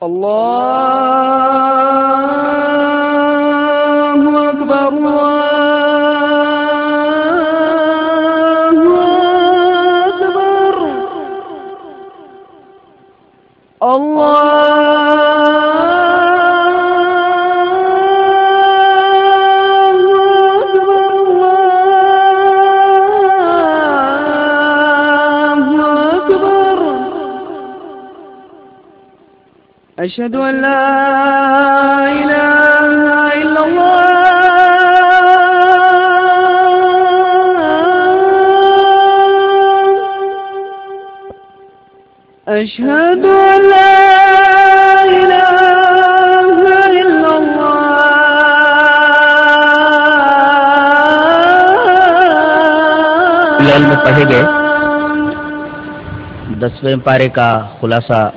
اللہ أشهد أن لا إله إلا الله. أشهد أن لا إله إلا لعل میں پڑھے گئے۔ دسویں پارے کا خلاصہ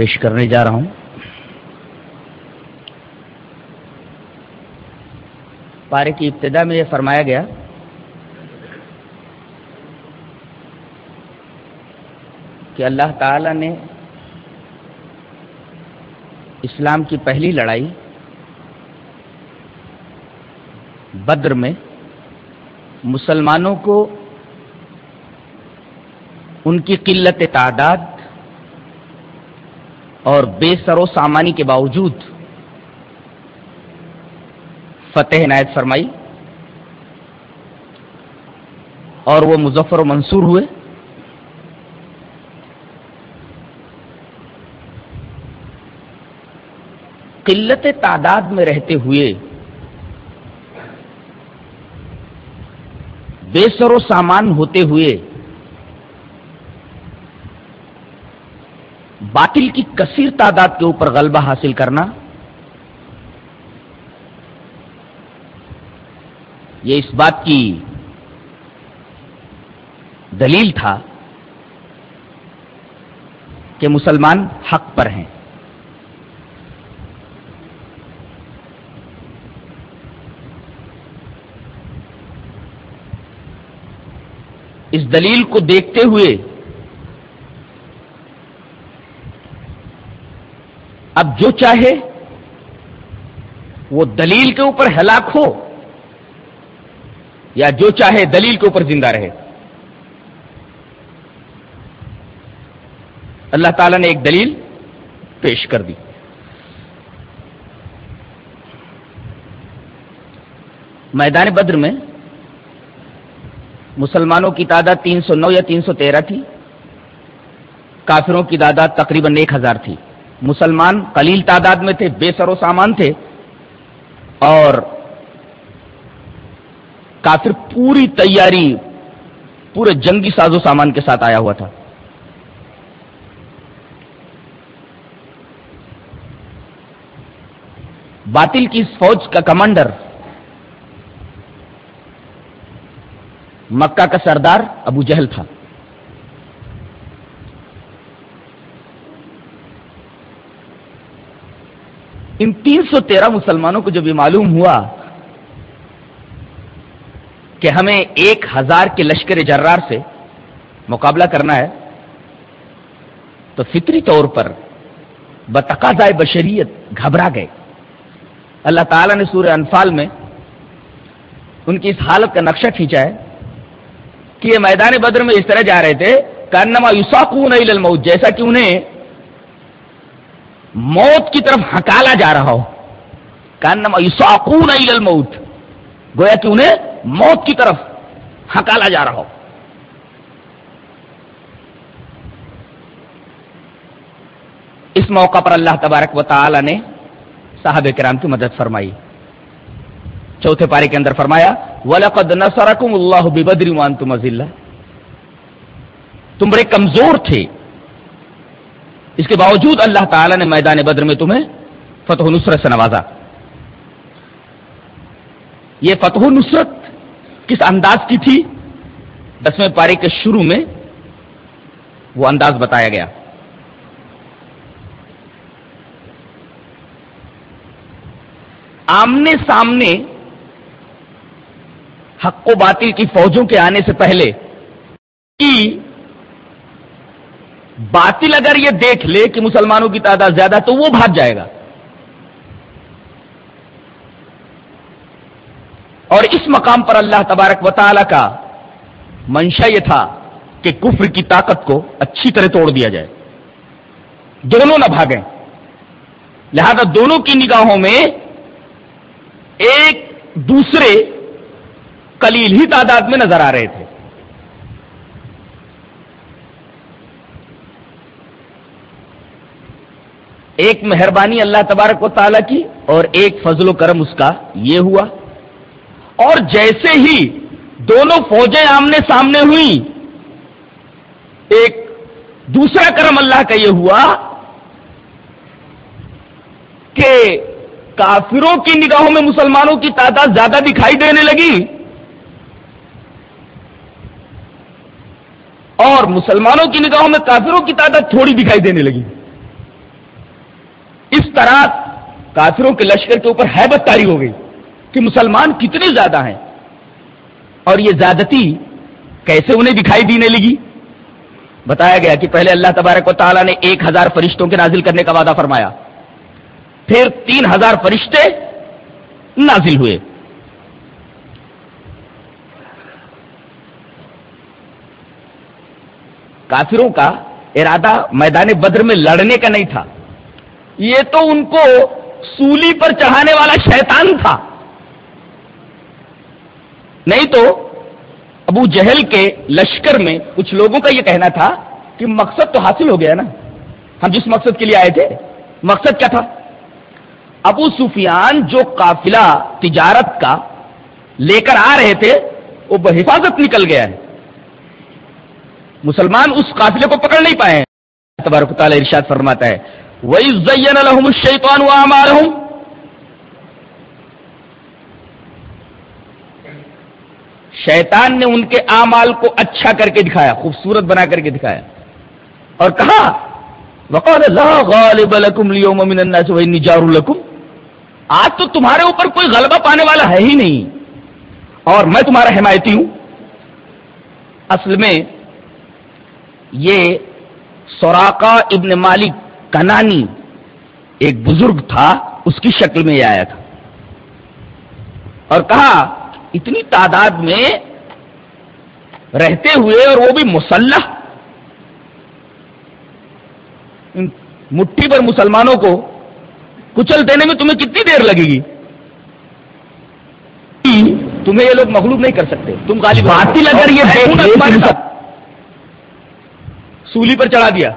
پیش کرنے جا رہا ہوں۔ پارے کی ابتدا میں یہ فرمایا گیا کہ اللہ تعالی نے اسلام کی پہلی لڑائی بدر میں مسلمانوں کو ان کی قلت تعداد اور بے سر و سامانی کے باوجود فتح عنایت فرمائی اور وہ مظفر و منصور ہوئے۔ قلت تعداد میں رہتے ہوئے بے سر و سامان ہوتے ہوئے باطل کی کثیر تعداد کے اوپر غلبہ حاصل کرنا یہ اس بات کی دلیل تھا کہ مسلمان حق پر ہیں۔ اس دلیل کو دیکھتے ہوئے اب جو چاہے وہ دلیل کے اوپر ہلاک ہو یا جو چاہے دلیل کے اوپر زندہ رہے۔ اللہ تعالیٰ نے ایک دلیل پیش کر دی۔ میدان بدر میں مسلمانوں کی تعداد تین سو نو یا تین سو تیرہ تھی، کافروں کی تعداد تقریباً ایک ہزار تھی۔ مسلمان قلیل تعداد میں تھے، بے سر و سامان تھے اور کافر پوری تیاری، پورے جنگی ساز و سامان کے ساتھ آیا ہوا تھا۔ باطل کی اس فوج کا کمانڈر، مکہ کا سردار ابو جہل تھا۔ ان تین سو تیرہ مسلمانوں کو جب یہ معلوم ہوا کہ ہمیں ایک ہزار کے لشکر جرار سے مقابلہ کرنا ہے، تو فطری طور پر بتقاضائے بشریت گھبرا گئے۔ اللہ تعالیٰ نے سورہ انفال میں ان کی اس حالت کا نقشہ کھینچا ہے کہ یہ میدان بدر میں اس طرح جا رہے تھے، کانما یوساکون الموت، جیسا کہ انہیں موت کی طرف ہکالا جا رہا ہو۔ کانما یوساکون الموت۔ گویا کہ انہیں موت کی طرف ہکالا جا رہا ہو۔ اس موقع پر اللہ تبارک و تعالی نے صاحب کرام کی مدد فرمائی۔ چوتھے پارے کے اندر فرمایا، وَلَقَدْ نَصَرَكُمُ اللَّهُ بِبَدْرٍ وَأَنْتُمْ أَذِلَّةٌ۔ تم بڑے کمزور تھے۔ اس کے باوجود اللہ تعالی نے میدان بدر میں تمہیں فتح نصرت سے نوازا۔ یہ فتح نصرت کس انداز کی تھی؟ دسویں پارے کے شروع میں وہ انداز بتایا گیا۔ آمنے سامنے حق و باطل کی فوجوں کے آنے سے پہلے کی باطل اگر یہ دیکھ لے کہ مسلمانوں کی تعداد زیادہ تو وہ بھاگ جائے گا۔ اور اس مقام پر اللہ تبارک و تعالی کا منشا یہ تھا کہ کفر کی طاقت کو اچھی طرح توڑ دیا جائے۔ دونوں نہ بھاگیں۔ لہذا دونوں کی نگاہوں میں ایک دوسرے کلیل ہی تعداد میں نظر آ رہے تھے۔ ایک مہربانی اللہ تبارک و تعالیٰ کی اور ایک فضل و کرم اس کا یہ ہوا۔ اور جیسے ہی دونوں فوجیں آمنے سامنے ہوئی ایک دوسرا کرم اللہ کا یہ ہوا کہ کافروں کی نگاہوں میں مسلمانوں کی تعداد زیادہ دکھائی دینے لگی۔ اور مسلمانوں کی نگاہوں میں کافروں کی تعداد تھوڑی دکھائی دینے لگی۔ اس طرح کافروں کے لشکر کے اوپر حیبت تاری ہو گئی کہ مسلمان کتنے زیادہ ہیں۔ اور یہ زیادتی کیسے انہیں دکھائی دینے لگی؟ بتایا گیا کہ پہلے اللہ تبارک و تعالیٰ نے ایک ہزار فرشتوں کے نازل کرنے کا وعدہ فرمایا۔ پھر تین ہزار فرشتے نازل ہوئے۔ کافروں کا ارادہ میدان بدر میں لڑنے کا نہیں تھا۔ یہ تو ان کو سولی پر چڑھانے والا شیطان تھا۔ نہیں تو ابو جہل کے لشکر میں کچھ لوگوں کا یہ کہنا تھا کہ مقصد تو حاصل ہو گیا نا۔ ہم جس مقصد کے لیے آئے تھے، مقصد کیا تھا؟ ابو سفیان جو قافلہ تجارت کا لے کر آ رہے تھے، وہ بحفاظت نکل گیا ہے۔ مسلمان اس قافلے کو پکڑ نہیں پائے تبارک تعالیٰ ارشاد فرماتا ہے شیطان نے ان کے اعمال کو اچھا کر کے دکھایا، خوبصورت بنا کر کے دکھایا اور کہا، وقال لا غالب لكم اليوم من الناس واني جار لكم۔ آج تو تمہارے اوپر کوئی غلبہ پانے والا ہے ہی نہیں۔ اور میں تمہارا حمایتی ہوں۔ اصل میں یہ سوراقا ابن مالک کنانی ایک بزرگ تھا اس کی شکل میں یہ آیا تھا۔ اور کہا اتنی تعداد میں رہتے ہوئے اور وہ بھی مسلح۔ مٹھی پر مسلمانوں کو کچل دینے میں تمہیں کتنی دیر لگے گی؟ تمہیں یہ لوگ مغلوب نہیں کر سکتے۔ تم غالب باطل اگر یہ سولی پر چڑھا دیا۔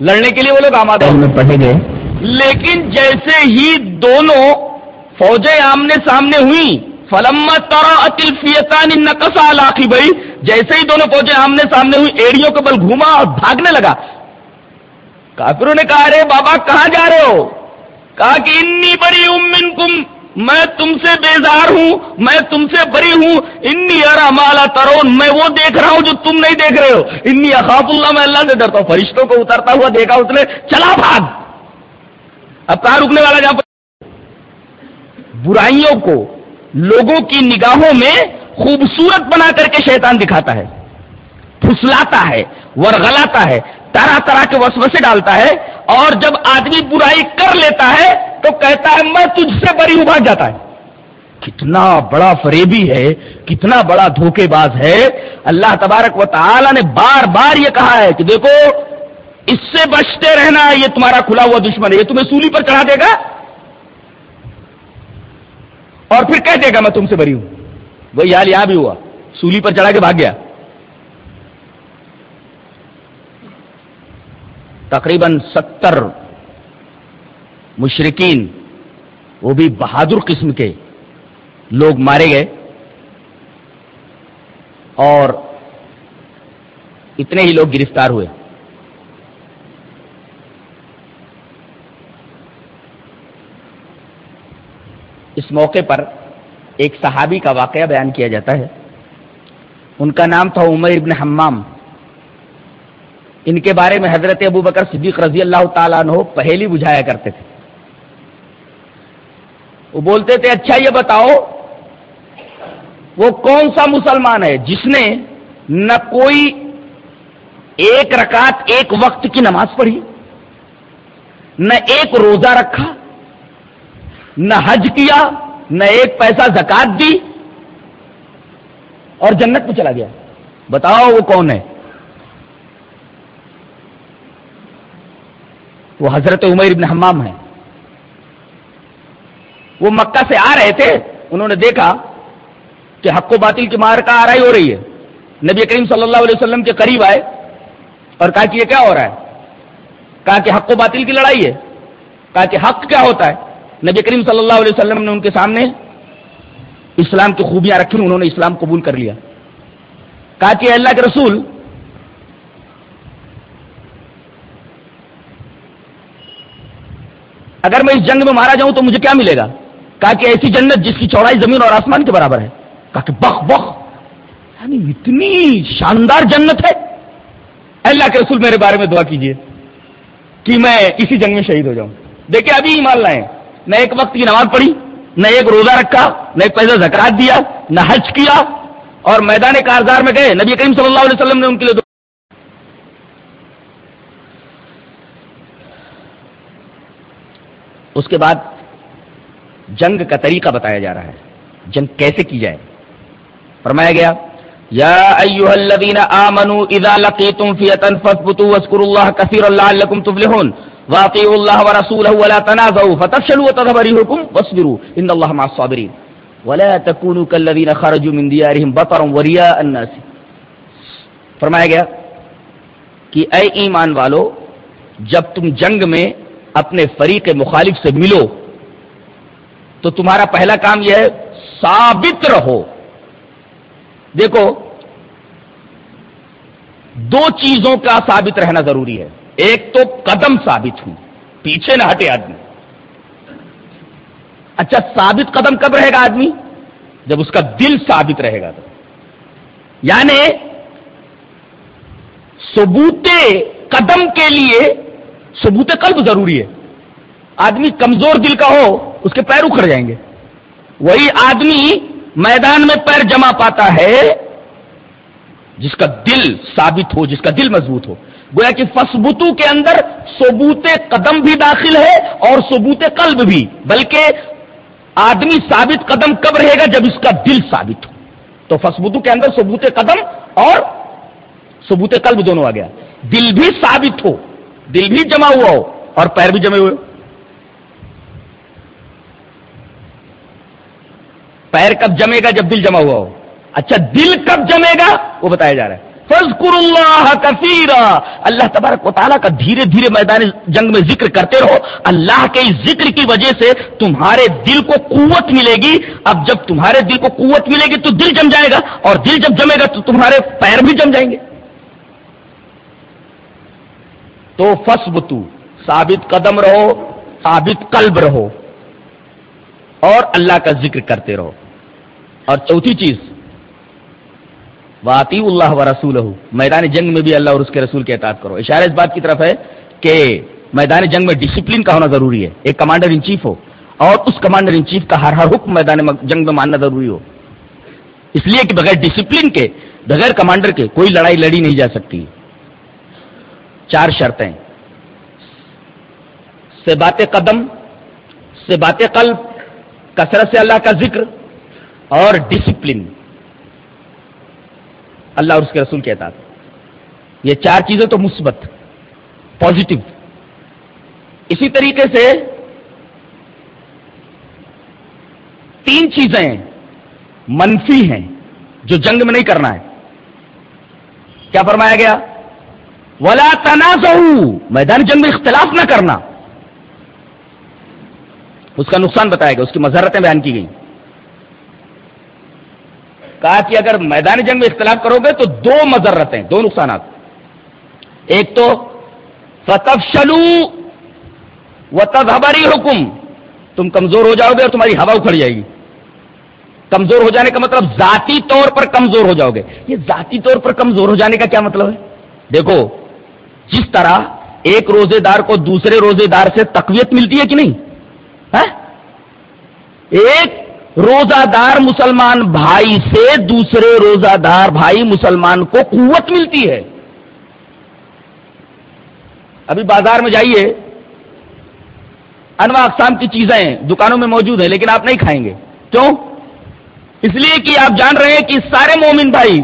لڑنے کے لیے وہ لوگ آمادہ پڑھے گئے۔ لیکن جیسے ہی دونوں فوجیں آمنے سامنے ہوئی فلم ترا نقصا لاخی بھائی جیسے ہی دونوں فوجیں آمنے سامنے ہوئی ایڑیوں کے بل گھوما اور بھاگنے لگا۔ کافروں نے کہا رے بابا کہاں جا رہے ہو؟ کہا کہ انی بڑی امن کم میں تم سے بیزار ہوں، میں تم سے بری ہوں۔ انی ارا مالا ترون، میں وہ دیکھ رہا ہوں جو تم نہیں دیکھ رہے ہو۔ انی اخاف اللہ، میں اللہ سے ڈرتا ہوں۔ فرشتوں کو اترتا ہوا دیکھا اس نے۔ چلا بھاگ۔ اب کہاں رکنے والا جہاں برائیوں کو، لوگوں کی نگاہوں میں خوبصورت بنا کر کے شیطان دکھاتا ہے۔ پھسلاتا ہے، ورغلاتا ہے، طرح طرح کے وسوسے ڈالتا ہے۔ اور جب آدمی برائی کر لیتا ہے تو کہتا ہے، میں تجھ سے بری ہوں بھاگ جاتا ہے. کتنا بڑا فریبی ہے، کتنا بڑا دھوکے باز ہے۔ اللہ تبارک و تعالی نے بار بار یہ کہا ہے کہ دیکھو، اس سے بچتے رہنا، یہ تمہارا کھلا ہوا دشمن ہے، یہ تمہیں سولی پر چڑھا دے گا۔ اور پھر کہہ دے گا، میں تم سے بری ہوں۔ وہی حال یہاں بھی ہوا، سولی پر چڑھا کے بھاگ گیا۔ تقریباً ستر مشرقین وہ بھی بہادر قسم کے لوگ مارے گئے۔ اور اتنے ہی لوگ گرفتار ہوئے۔ اس موقع پر ایک صحابی کا واقعہ بیان کیا جاتا ہے۔ ان کا نام تھا عمر ابن حمام۔ ان کے بارے میں حضرت ابو بکر صدیق رضی اللہ تعالیٰ عنہ پہلی بجھایا کرتے تھے۔ وہ بولتے تھے اچھا یہ بتاؤ، وہ کون سا مسلمان ہے جس نے نہ کوئی ایک رکعت ایک وقت کی نماز پڑھی، نہ ایک روزہ رکھا، نہ حج کیا، نہ ایک پیسہ زکات دی، اور جنت پہ چلا گیا۔ بتاؤ وہ کون ہے؟ وہ حضرت عمیر ابن حمام ہے وہ مکہ سے آ رہے تھے، انہوں نے دیکھا کہ حق و باطل کی مار کا آرائی ہو رہی ہے۔ نبی کریم صلی اللہ علیہ وسلم کے قریب آئے اور کہا کہ یہ کیا ہو رہا ہے؟ کہا کہ حق و باطل کی لڑائی ہے۔ کہا کہ حق کیا ہوتا ہے؟ نبی کریم صلی اللہ علیہ وسلم نے ان کے سامنے اسلام کی خوبیاں رکھی انہوں نے اسلام قبول کر لیا۔ کہا کہ اللہ کے رسول، اگر میں اس جنگ میں مارا جاؤں تو مجھے کیا ملے گا؟ کہا کہ ایسی جنت جس کی چوڑائی زمین اور آسمان کے برابر ہے۔ کہا کہ بخ بخ۔ یعنی اتنی شاندار جنت ہے۔ اللہ کے رسول میرے بارے میں دعا کیجیے کہ میں اسی جنگ میں شہید ہو جاؤں۔ دیکھیں ابھی ہی مان لائیں۔ نہ ایک وقت کی نماز پڑھی، نہ ایک روزہ رکھا، نہ ایک پیسہ زکرات دیا، نہ حج کیا۔ اور میدان کارزار میں گئے۔ نبی کریم صلی اللہ علیہ وسلم نے ان کے لیے اس کے بعد جنگ کا طریقہ بتایا جا رہا ہے۔ جنگ کیسے کی جائے؟ فرمایا گیا، یا ایوہ الذین آمنوا اذا لقیتم فیتا فثبتوا واذکروا اللہ کثیرا لعلکم تفلحون واطیعوا اللہ ورسولہ ولا تنازعوا فتفشلوا وتذهب ريحكم واصبروا ان اللہ مع الصابرین۔ ولا تكونوا كالذین خرجوا من دیارهم بطرا ورياء الناس۔ فرمایا گیا کہ اے ایمان والو، جب تم جنگ میں اپنے فریق مخالف سے ملو تو تمہارا پہلا کام یہ ہے ثابت رہو۔ دیکھو، دو چیزوں کا ثابت رہنا ضروری ہے۔ ایک تو قدم ثابت ہوں، پیچھے نہ ہٹے آدمی۔ اچھا ثابت قدم کب رہے گا آدمی؟ جب اس کا دل ثابت رہے گا تو۔ یعنی ثبوت قدم کے لیے ثبوت قلب ضروری ہے۔ آدمی کمزور دل کا ہو، اس کے پیر اکھڑ جائیں گے۔ وہی آدمی میدان میں پیر جما پاتا ہے، جس کا دل ثابت ہو، جس کا دل مضبوط ہو۔ گویا کہ فسبتو کے اندر ثبوت قدم بھی داخل ہے اور ثبوت قلب بھی، بلکہ آدمی ثابت قدم کب رہے گا؟ جب اس کا دل ثابت ہو۔ تو فسبتو کے اندر ثبوت قدم اور ثبوت قلب دونوں آ گیا۔ دل بھی ثابت ہو، دل بھی جمع ہوا ہو اور پیر بھی جمے ہوئے۔ ہو پیر کب جمے گا جب دل جمع ہوا ہو؟ اچھا دل کب جمے گا؟ وہ بتایا جا رہا ہے۔ فضکر اللہ کثیرا اللہ تبارک و تعالیٰ کا دھیرے دھیرے میدان جنگ میں ذکر کرتے رہو۔ اللہ کے اس ذکر کی وجہ سے تمہارے دل کو قوت ملے گی۔ اب جب تمہارے دل کو قوت ملے گی تو دل جم جائے گا۔ اور دل جب جمے گا تو تمہارے پیر بھی جم جائیں گے۔ تو فسبتو ثابت قدم رہو، ثابت قلب رہو۔ اور اللہ کا ذکر کرتے رہو۔ اور چوتھی چیز واطی اللہ و رسول میدان جنگ میں بھی اللہ اور اس کے رسول کے اطاعت کرو۔ اشارہ اس بات کی طرف ہے کہ میدان جنگ میں ڈسپلن کا ہونا ضروری ہے۔ ایک کمانڈر ان چیف ہو اور اس کمانڈر ان چیف کا ہر ہر حکم میدان جنگ میں ماننا ضروری ہو۔ اس لیے کہ بغیر ڈسپلن کے، بغیر کمانڈر کے کوئی لڑائی لڑی نہیں جا سکتی۔ چار شرطیں۔ سے بات قدم، سے بات قلب کثرت سے اللہ کا ذکر اور ڈسپلن اللہ اور اس کے رسول کہتا یہ چار چیزیں تو مثبت پازیٹو اسی طریقے سے تین چیزیں منفی ہیں جو جنگ میں نہیں کرنا ہے۔ کیا فرمایا گیا؟ ولا تنازع میدان جنگ میں اختلاف نہ کرنا۔ اس کا نقصان بتایا گیا، اس کی مذرتیں بیان کی گئی کہا کہ اگر میدانی جنگ میں اختلاف کرو گے تو دو مذرتیں، دو نقصانات۔ ایک تو فتف شلو و حکم تم کمزور ہو جاؤ گے اور تمہاری ہوا اکھڑ جائے گی۔ کمزور ہو جانے کا مطلب ذاتی طور پر کمزور ہو جاؤ گے۔ یہ ذاتی طور پر کمزور ہو جانے کا کیا مطلب ہے؟ دیکھو، جس طرح ایک روزے دار کو دوسرے روزے دار سے تقویت ملتی ہے کہ نہیں؟ ایک روزہ دار مسلمان بھائی سے دوسرے روزہ دار بھائی مسلمان کو قوت ملتی ہے۔ ابھی بازار میں جائیے۔ انواع اقسام کی چیزیں دکانوں میں موجود ہیں لیکن آپ نہیں کھائیں گے۔ کیوں؟ اس لیے کہ آپ جان رہے ہیں کہ سارے مومن بھائی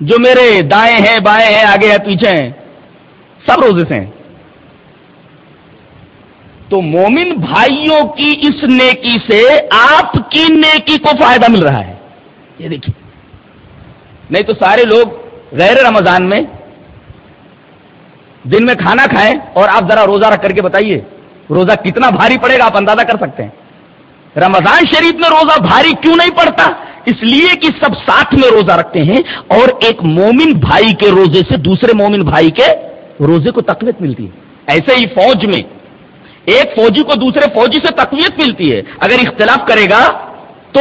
جو میرے دائیں ہیں، بائیں ہیں، آگے ہیں، پیچھے ہیں، سب روزے سے ہیں۔ تو مومن بھائیوں کی اس نیکی سے آپ کی نیکی کو فائدہ مل رہا ہے۔ یہ دیکھیے۔ نہیں تو سارے لوگ غیر رمضان میں دن میں کھانا کھائیں اور آپ ذرا روزہ رکھ کر کے بتائیے، روزہ کتنا بھاری پڑے گا آپ اندازہ کر سکتے ہیں۔ رمضان شریف میں روزہ بھاری کیوں نہیں پڑتا؟ اس لیے کہ سب ساتھ میں روزہ رکھتے ہیں اور ایک مومن بھائی کے روزے سے دوسرے مومن بھائی کے روزے کو تقویت ملتی ہے۔ ایسے ہی فوج میں ایک فوجی کو دوسرے فوجی سے تقویت ملتی ہے۔ اگر اختلاف کرے گا تو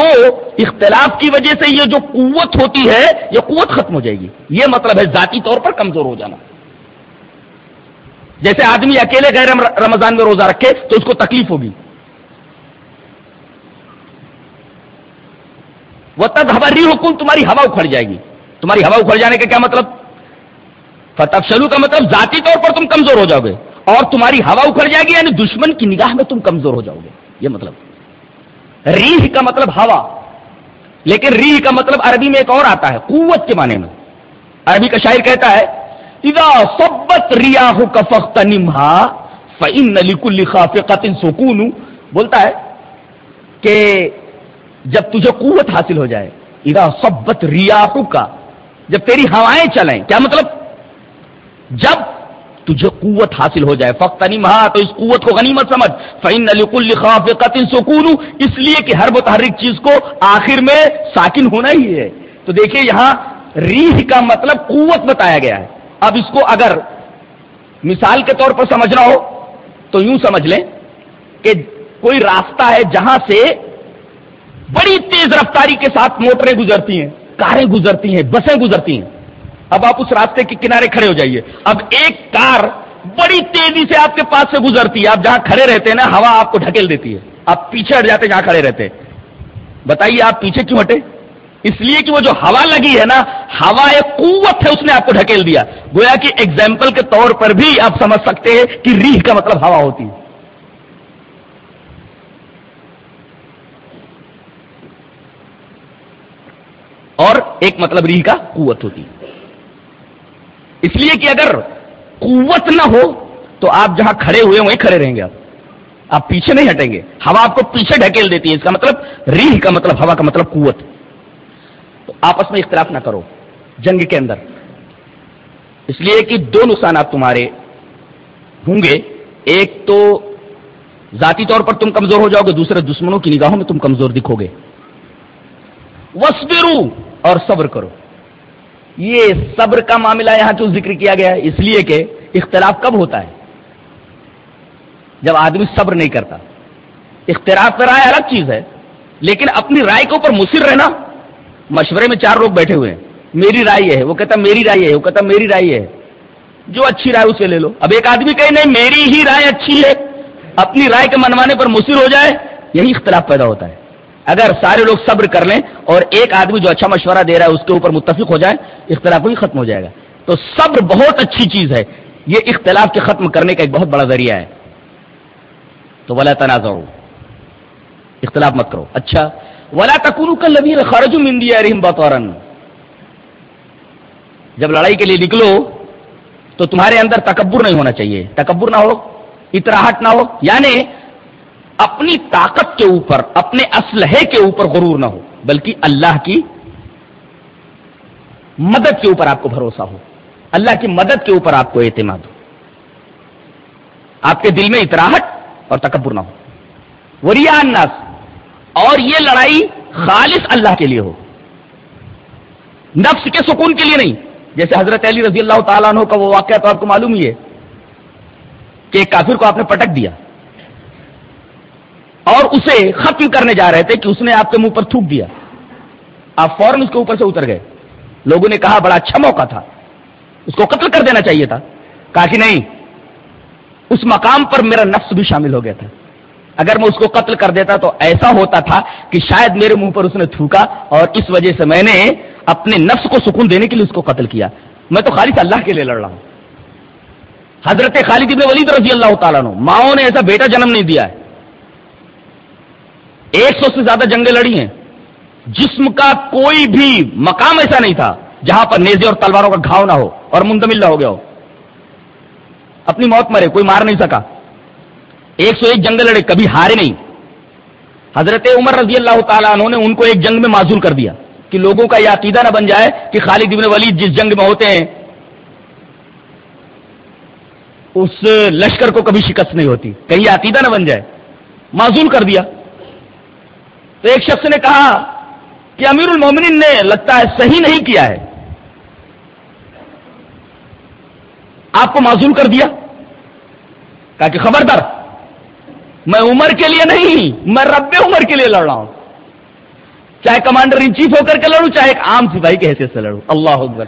اختلاف کی وجہ سے یہ جو قوت ہوتی ہے، یہ قوت ختم ہو جائے گی۔ یہ مطلب ہے ذاتی طور پر کمزور ہو جانا۔ جیسے آدمی اکیلے غیر رمضان میں روزہ رکھے تو اس کو تکلیف ہوگی۔ وہ تب ہماری حکم تمہاری ہوا اکھڑ جائے گی۔ تمہاری ہوا اکھڑ جانے کا کیا مطلب؟ فتح شلو کا مطلب ذاتی طور پر تم کمزور ہو جاؤ گے۔ اور تمہاری ہوا اکھڑ جائے گی یعنی دشمن کی نگاہ میں تم کمزور ہو جاؤ گے۔ یہ مطلب۔ ریح کا مطلب ہوا۔ لیکن ریح کا مطلب عربی میں ایک اور آتا ہے، قوت کے معنی میں۔ عربی کا شاعر کہتا ہے سبت ریا فخت نمہا فن قطن سکون. بولتا ہے کہ جب تجھے قوت حاصل ہو جائے ادا سبت ریا کا جب تیری ہوائیں چلیں، کیا مطلب؟ جب تجھے قوت حاصل ہو جائے۔ فخت نمہا تو اس قوت کو غنیمت سمجھ۔ فعن علی قطن سکون اس لیے کہ ہر متحرک چیز کو آخر میں ساکن ہونا ہی ہے۔ تو دیکھیے یہاں ریح کا مطلب قوت بتایا گیا ہے۔ اب اس کو اگر مثال کے طور پر سمجھنا ہو، تو یوں سمجھ لیں کہ کوئی راستہ ہے جہاں سے بڑی تیز رفتاری کے ساتھ موٹریں گزرتی ہیں، کاریں گزرتی ہیں، بسیں گزرتی ہیں۔ اب آپ اس راستے کے کنارے کھڑے ہو جائیے۔ اب ایک کار بڑی تیزی سے آپ کے پاس سے گزرتی ہے۔ آپ جہاں کھڑے رہتے ہیں نا، ہوا آپ کو ڈھکیل دیتی ہے۔ آپ پیچھے ہٹ جاتے جہاں کھڑے رہتے بتائیے آپ پیچھے کیوں ہٹے؟ اس لیے کہ وہ جو ہوا لگی ہے نا، ہوا ایک قوت ہے، اس نے آپ کو ڈھکیل دیا۔ گویا کہ ایگزامپل کے طور پر بھی آپ سمجھ سکتے ہیں کہ ریح کا مطلب ہوا ہوتی ہے۔ اور ایک مطلب ریح کا قوت ہوتی ہے۔ اس لیے کہ اگر قوت نہ ہو تو آپ جہاں کھڑے ہوئے وہیں کھڑے رہیں گے آپ۔ آپ پیچھے نہیں ہٹیں گے۔ ہوا آپ کو پیچھے ڈھکیل دیتی ہے۔ اس کا مطلب ریح کا مطلب ہوا کا مطلب قوت۔ تو آپس میں اختلاف نہ کرو جنگ کے اندر۔ اس لیے کہ دو نقصانات تمہارے ہوں گے۔ ایک تو ذاتی طور پر تم کمزور ہو جاؤ گے، دوسرے دشمنوں کی نگاہوں میں تم کمزور دکھو گے۔ وسبرو اور صبر کرو۔ یہ صبر کا معاملہ یہاں کیوں ذکر کیا گیا ہے؟ اس لیے کہ اختلاف کب ہوتا ہے؟ جب آدمی صبر نہیں کرتا۔ اختلاف کا رائے الگ چیز ہے، لیکن اپنی رائے کے اوپر مصر رہنا، مشورے میں چار لوگ بیٹھے ہوئے ہیں۔ میری رائے ہے، وہ کہتا میری رائے ہے، وہ کہتا میری رائے ہے۔ جو اچھی رائے اسے لے لو۔ اب ایک آدمی کہے، نہیں، میری ہی رائے اچھی ہے۔ اپنی رائے کے منوانے پر مصر ہو جائے، یہی اختلاف پیدا ہوتا ہے۔ اگر سارے لوگ صبر کر لیں اور ایک آدمی جو اچھا مشورہ دے رہا ہے اس کے اوپر متفق ہو جائے اختلاف ہی ختم ہو جائے گا۔ تو صبر بہت اچھی چیز ہے۔ یہ اختلاف کے ختم کرنے کا ایک بہت بڑا ذریعہ ہے۔ تو ولا تنازع اختلاف مت کرو۔ اچھا۔ ولا تکون کا لبی خرج مندیا رحم بطورن جب لڑائی کے لیے نکلو، تو تمہارے اندر تکبر نہیں ہونا چاہیے۔ تکبر نہ ہو اتراہٹ نہ ہو۔ یعنی اپنی طاقت کے اوپر، اپنے اسلحے کے اوپر غرور نہ ہو، بلکہ اللہ کی مدد کے اوپر آپ کو بھروسہ ہو۔ اللہ کی مدد کے اوپر آپ کو اعتماد ہو۔ آپ کے دل میں اتراہٹ اور تکبر نہ ہو۔ وریا الناس، اور یہ لڑائی خالص اللہ کے لیے ہو۔ نفس کے سکون کے لیے نہیں۔ جیسے حضرت علی رضی اللہ تعالیٰ عنہ کا وہ واقعہ تو آپ کو معلوم ہی ہے کہ ایک کافر کو آپ نے پٹک دیا۔ اور اسے ختم کرنے جا رہے تھے کہ اس نے آپ کے منہ پر تھوک دیا۔ آپ فوراً اس کے اوپر سے اتر گئے۔ لوگوں نے کہا، بڑا اچھا موقع تھا۔ اس کو قتل کر دینا چاہیے تھا۔ کہا کہ نہیں، اس مقام پر میرا نفس بھی شامل ہو گیا تھا۔ اگر میں اس کو قتل کر دیتا تو ایسا ہوتا تھا کہ شاید میرے منہ پر اس نے تھوکا اور اس وجہ سے میں نے اپنے نفس کو سکون دینے کے لیے اس کو قتل کیا۔ میں تو خالص اللہ کے لیے لڑ رہا ہوں۔ حضرت خالد ابن ولید رضی اللہ تعالیٰ نے ماؤں نے ایسا بیٹا جنم نہیں دیا ہے۔ ایک سو سے زیادہ جنگیں لڑی ہیں۔ جسم کا کوئی بھی مقام ایسا نہیں تھا جہاں پر نیزے اور تلواروں کا گھاؤ نہ ہو اور منتمل نہ ہو گیا ہو۔ اپنی موت مرے، کوئی مار نہیں سکا۔ ایک سو ایک جنگ لڑے، کبھی ہارے نہیں۔ حضرت عمر رضی اللہ تعالیٰ عنہ نے ان کو ایک جنگ میں معذول کر دیا کہ لوگوں کا یہ عقیدہ نہ بن جائے کہ خالد ابن ولید جس جنگ میں ہوتے ہیں، اس لشکر کو کبھی شکست نہیں ہوتی، کہیں یہ عقیدہ نہ بن جائے۔ معذول کر دیا۔ تو ایک شخص نے کہا کہ امیر المومنین نے لگتا ہے صحیح نہیں کیا ہے۔ آپ کو معذول کر دیا؟ کہا کہ خبردار، میں عمر کے لیے نہیں، میں رب عمر کے لیے لڑ رہا ہوں۔ چاہے کمانڈر ان چیف ہو کر کے لڑوں، چاہے ایک عام سپاہی کے حیثیت سے لڑوں۔ اللہ اکبر۔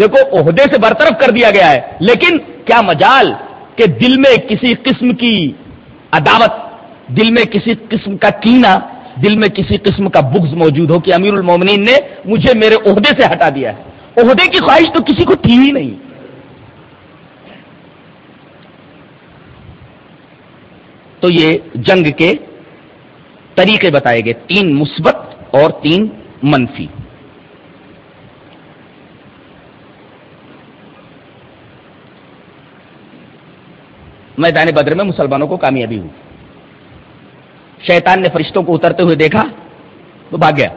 دیکھو، عہدے سے برطرف کر دیا گیا ہے، لیکن کیا مجال کہ دل میں کسی قسم کی عداوت، دل میں کسی قسم کا کینا دل میں کسی قسم کا بغض موجود ہو کہ امیر المومنین نے مجھے میرے عہدے سے ہٹا دیا ہے۔ عہدے کی خواہش تو کسی کو تھی ہی نہیں۔ تو یہ جنگ کے طریقے بتائے گئے، تین مثبت اور تین منفی۔ میدان بدر میں مسلمانوں کو کامیابی ہوئی۔ شیطان نے فرشتوں کو اترتے ہوئے دیکھا تو بھاگ گیا۔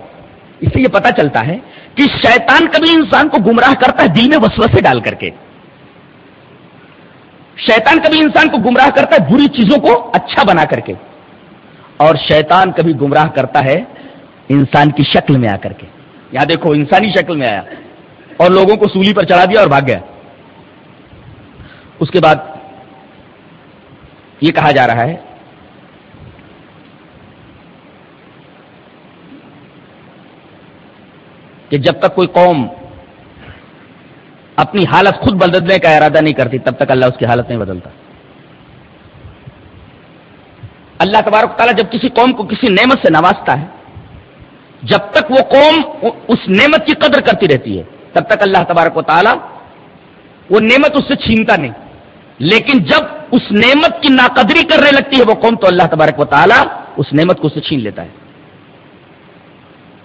اس سے یہ پتا چلتا ہے کہ شیطان کبھی انسان کو گمراہ کرتا ہے دل میں وسوسے ڈال کر کے۔ شیطان کبھی انسان کو گمراہ کرتا ہے بری چیزوں کو اچھا بنا کر کے۔ اور شیطان کبھی گمراہ کرتا ہے انسان کی شکل میں آ کر کے۔ یہاں دیکھو، انسانی شکل میں آیا۔ اور لوگوں کو سولی پر چڑھا دیا اور بھاگ گیا۔ اس کے بعد یہ کہا جا رہا ہے کہ جب تک کوئی قوم اپنی حالت خود بدلنے کا ارادہ نہیں کرتی، تب تک اللہ اس کی حالت نہیں بدلتا۔ اللہ تبارک تعالیٰ جب کسی قوم کو کسی نعمت سے نوازتا ہے، جب تک وہ قوم اس نعمت کی قدر کرتی رہتی ہے، تب تک اللہ تبارک و تعالیٰ وہ نعمت اس سے چھینتا نہیں۔ لیکن جب اس نعمت کی ناقدری کرنے لگتی ہے وہ قوم، تو اللہ تبارک و تعالیٰ اس نعمت کو اس سے چھین لیتا ہے۔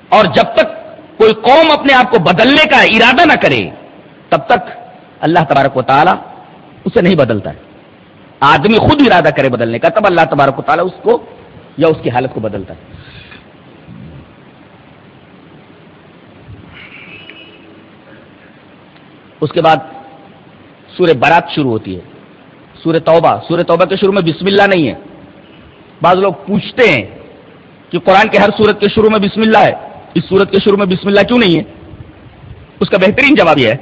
اور جب تک کوئی قوم اپنے آپ کو بدلنے کا ارادہ نہ کرے، تب تک اللہ تبارک و تعالیٰ اسے نہیں بدلتا ہے۔ آدمی خود ارادہ کرے بدلنے کا، تب اللہ تبارک و تعالیٰ اس کو یا اس کی حالت کو بدلتا ہے۔ اس کے بعد سورہ برات شروع ہوتی ہے۔ سورہ توبہ سورہ توبہ کے شروع میں بسم اللہ نہیں ہے۔ بعض لوگ پوچھتے ہیں کہ قرآن کے ہر سورت کے شروع میں بسم اللہ ہے۔ اس سورت کے شروع میں بسم اللہ کیوں نہیں ہے؟ اس کا بہترین جواب یہ ہے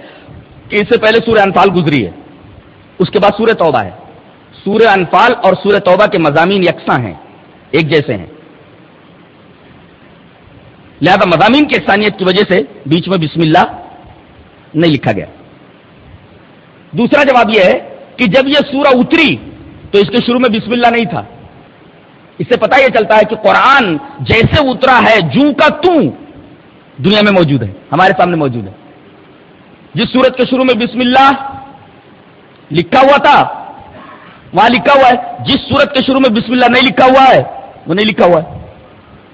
کہ اس سے پہلے سورہ انفال گزری ہے، اس کے بعد سورہ توبہ ہے۔ سورہ انفال اور سورہ توبہ کے مضامین یکساں ہیں، ایک جیسے ہیں۔ لہذا مضامین کی یکسانیت کی وجہ سے بیچ میں بسم اللہ نہیں لکھا گیا۔ دوسرا جواب یہ ہے کہ جب یہ سورہ اتری تو اس کے شروع میں بسم اللہ نہیں تھا۔ اس سے پتا یہ چلتا ہے کہ قرآن جیسے اترا ہے، جو کا تو دنیا میں موجود ہے، ہمارے سامنے موجود ہے۔ جس سورت کے شروع میں بسم اللہ لکھا ہوا تھا، وہاں لکھا ہوا ہے، جس سورت کے شروع میں بسم اللہ نہیں لکھا ہوا ہے، وہ نہیں لکھا ہوا ہے۔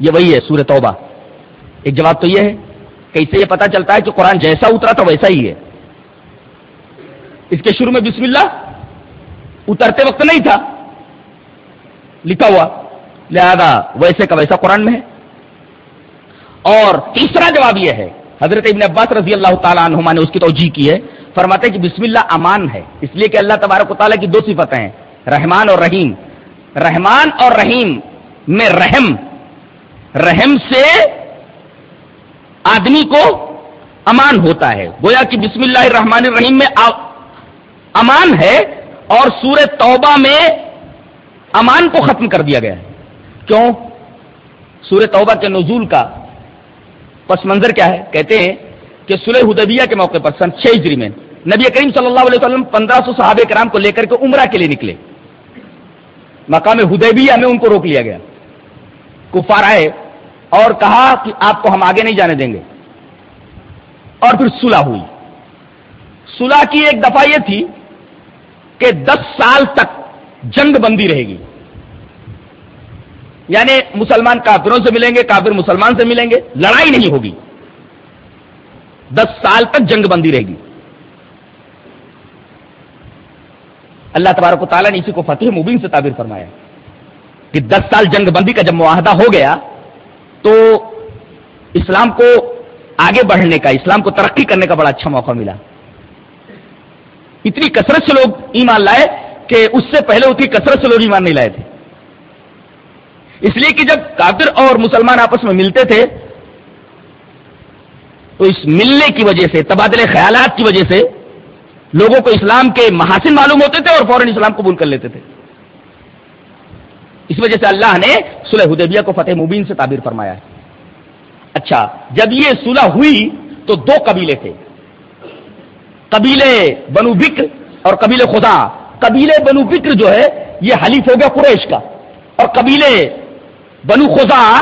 یہ وہی ہے سورت توبہ۔ ایک جواب تو یہ ہے کہ اس سے یہ پتا چلتا ہے کہ قرآن جیسا اترا تھا ویسا ہی ہے۔ اس کے شروع میں بسم اللہ اترتے وقت نہیں تھا، لکھا ہوا۔ لہذا ویسے کا ویسا قرآن میں ہے۔ اور تیسرا جواب یہ ہے، حضرت ابن عباس رضی اللہ تعالیٰ عنہما نے اس کی توجہ کی ہے، فرماتے ہیں کہ بسم اللہ امان ہے، اس لیے کہ اللہ تبارک و تعالیٰ کی دو صفتیں ہیں، رحمان اور رحیم۔ رحمان اور رحیم میں رحم رحم سے آدمی کو امان ہوتا ہے۔ گویا کہ بسم اللہ الرحمن الرحیم میں امان ہے اور سورہ توبہ میں امان کو ختم کر دیا گیا ہے۔ کیوں؟ سورہ توبہ کے نزول کا پس منظر کیا ہے؟ کہتے ہیں کہ سلح حدیبیہ کے موقع پر سن چھ ہجری میں نبی کریم صلی اللہ علیہ وسلم پندرہ سو صحابہ کرام کو لے کر کے عمرہ کے لیے نکلے۔ مقام حدیبیہ میں ان کو روک لیا گیا۔ کفار آئے اور کہا کہ آپ کو ہم آگے نہیں جانے دیں گے۔ اور پھر صلح ہوئی۔ صلح کی ایک دفعہ یہ تھی کہ دس سال تک جنگ بندی رہے گی۔ یعنی مسلمان کافروں سے ملیں گے، کافر مسلمان سے ملیں گے، لڑائی نہیں ہوگی۔ دس سال تک جنگ بندی رہے گی۔ اللہ تبارک و تعالیٰ نے اسی کو فتح مبین سے تعبیر فرمایا کہ دس سال جنگ بندی کا جب معاہدہ ہو گیا تو اسلام کو آگے بڑھنے کا، اسلام کو ترقی کرنے کا بڑا اچھا موقع ملا۔ اتنی کثرت سے لوگ ایمان لائے کہ اس سے پہلے اتنی کثرت سے لوگ ایمان نہیں لائے تھے۔ اس لیے کہ جب کافر اور مسلمان آپس میں ملتے تھے، تو اس ملنے کی وجہ سے، تبادلے خیالات کی وجہ سے لوگوں کو اسلام کے محاسن معلوم ہوتے تھے اور فوراً اسلام قبول کر لیتے تھے۔ اس وجہ سے اللہ نے سلح حدیبیہ کو فتح مبین سے تعبیر فرمایا ہے۔ اچھا جب یہ صلح ہوئی تو دو قبیلے تھے۔ قبیلے بنو بکر اور قبیلے خدا قبیلے بنو بکر جو ہے، یہ حلیف ہو گیا قریش کا۔ اور قبیلے بنو خدا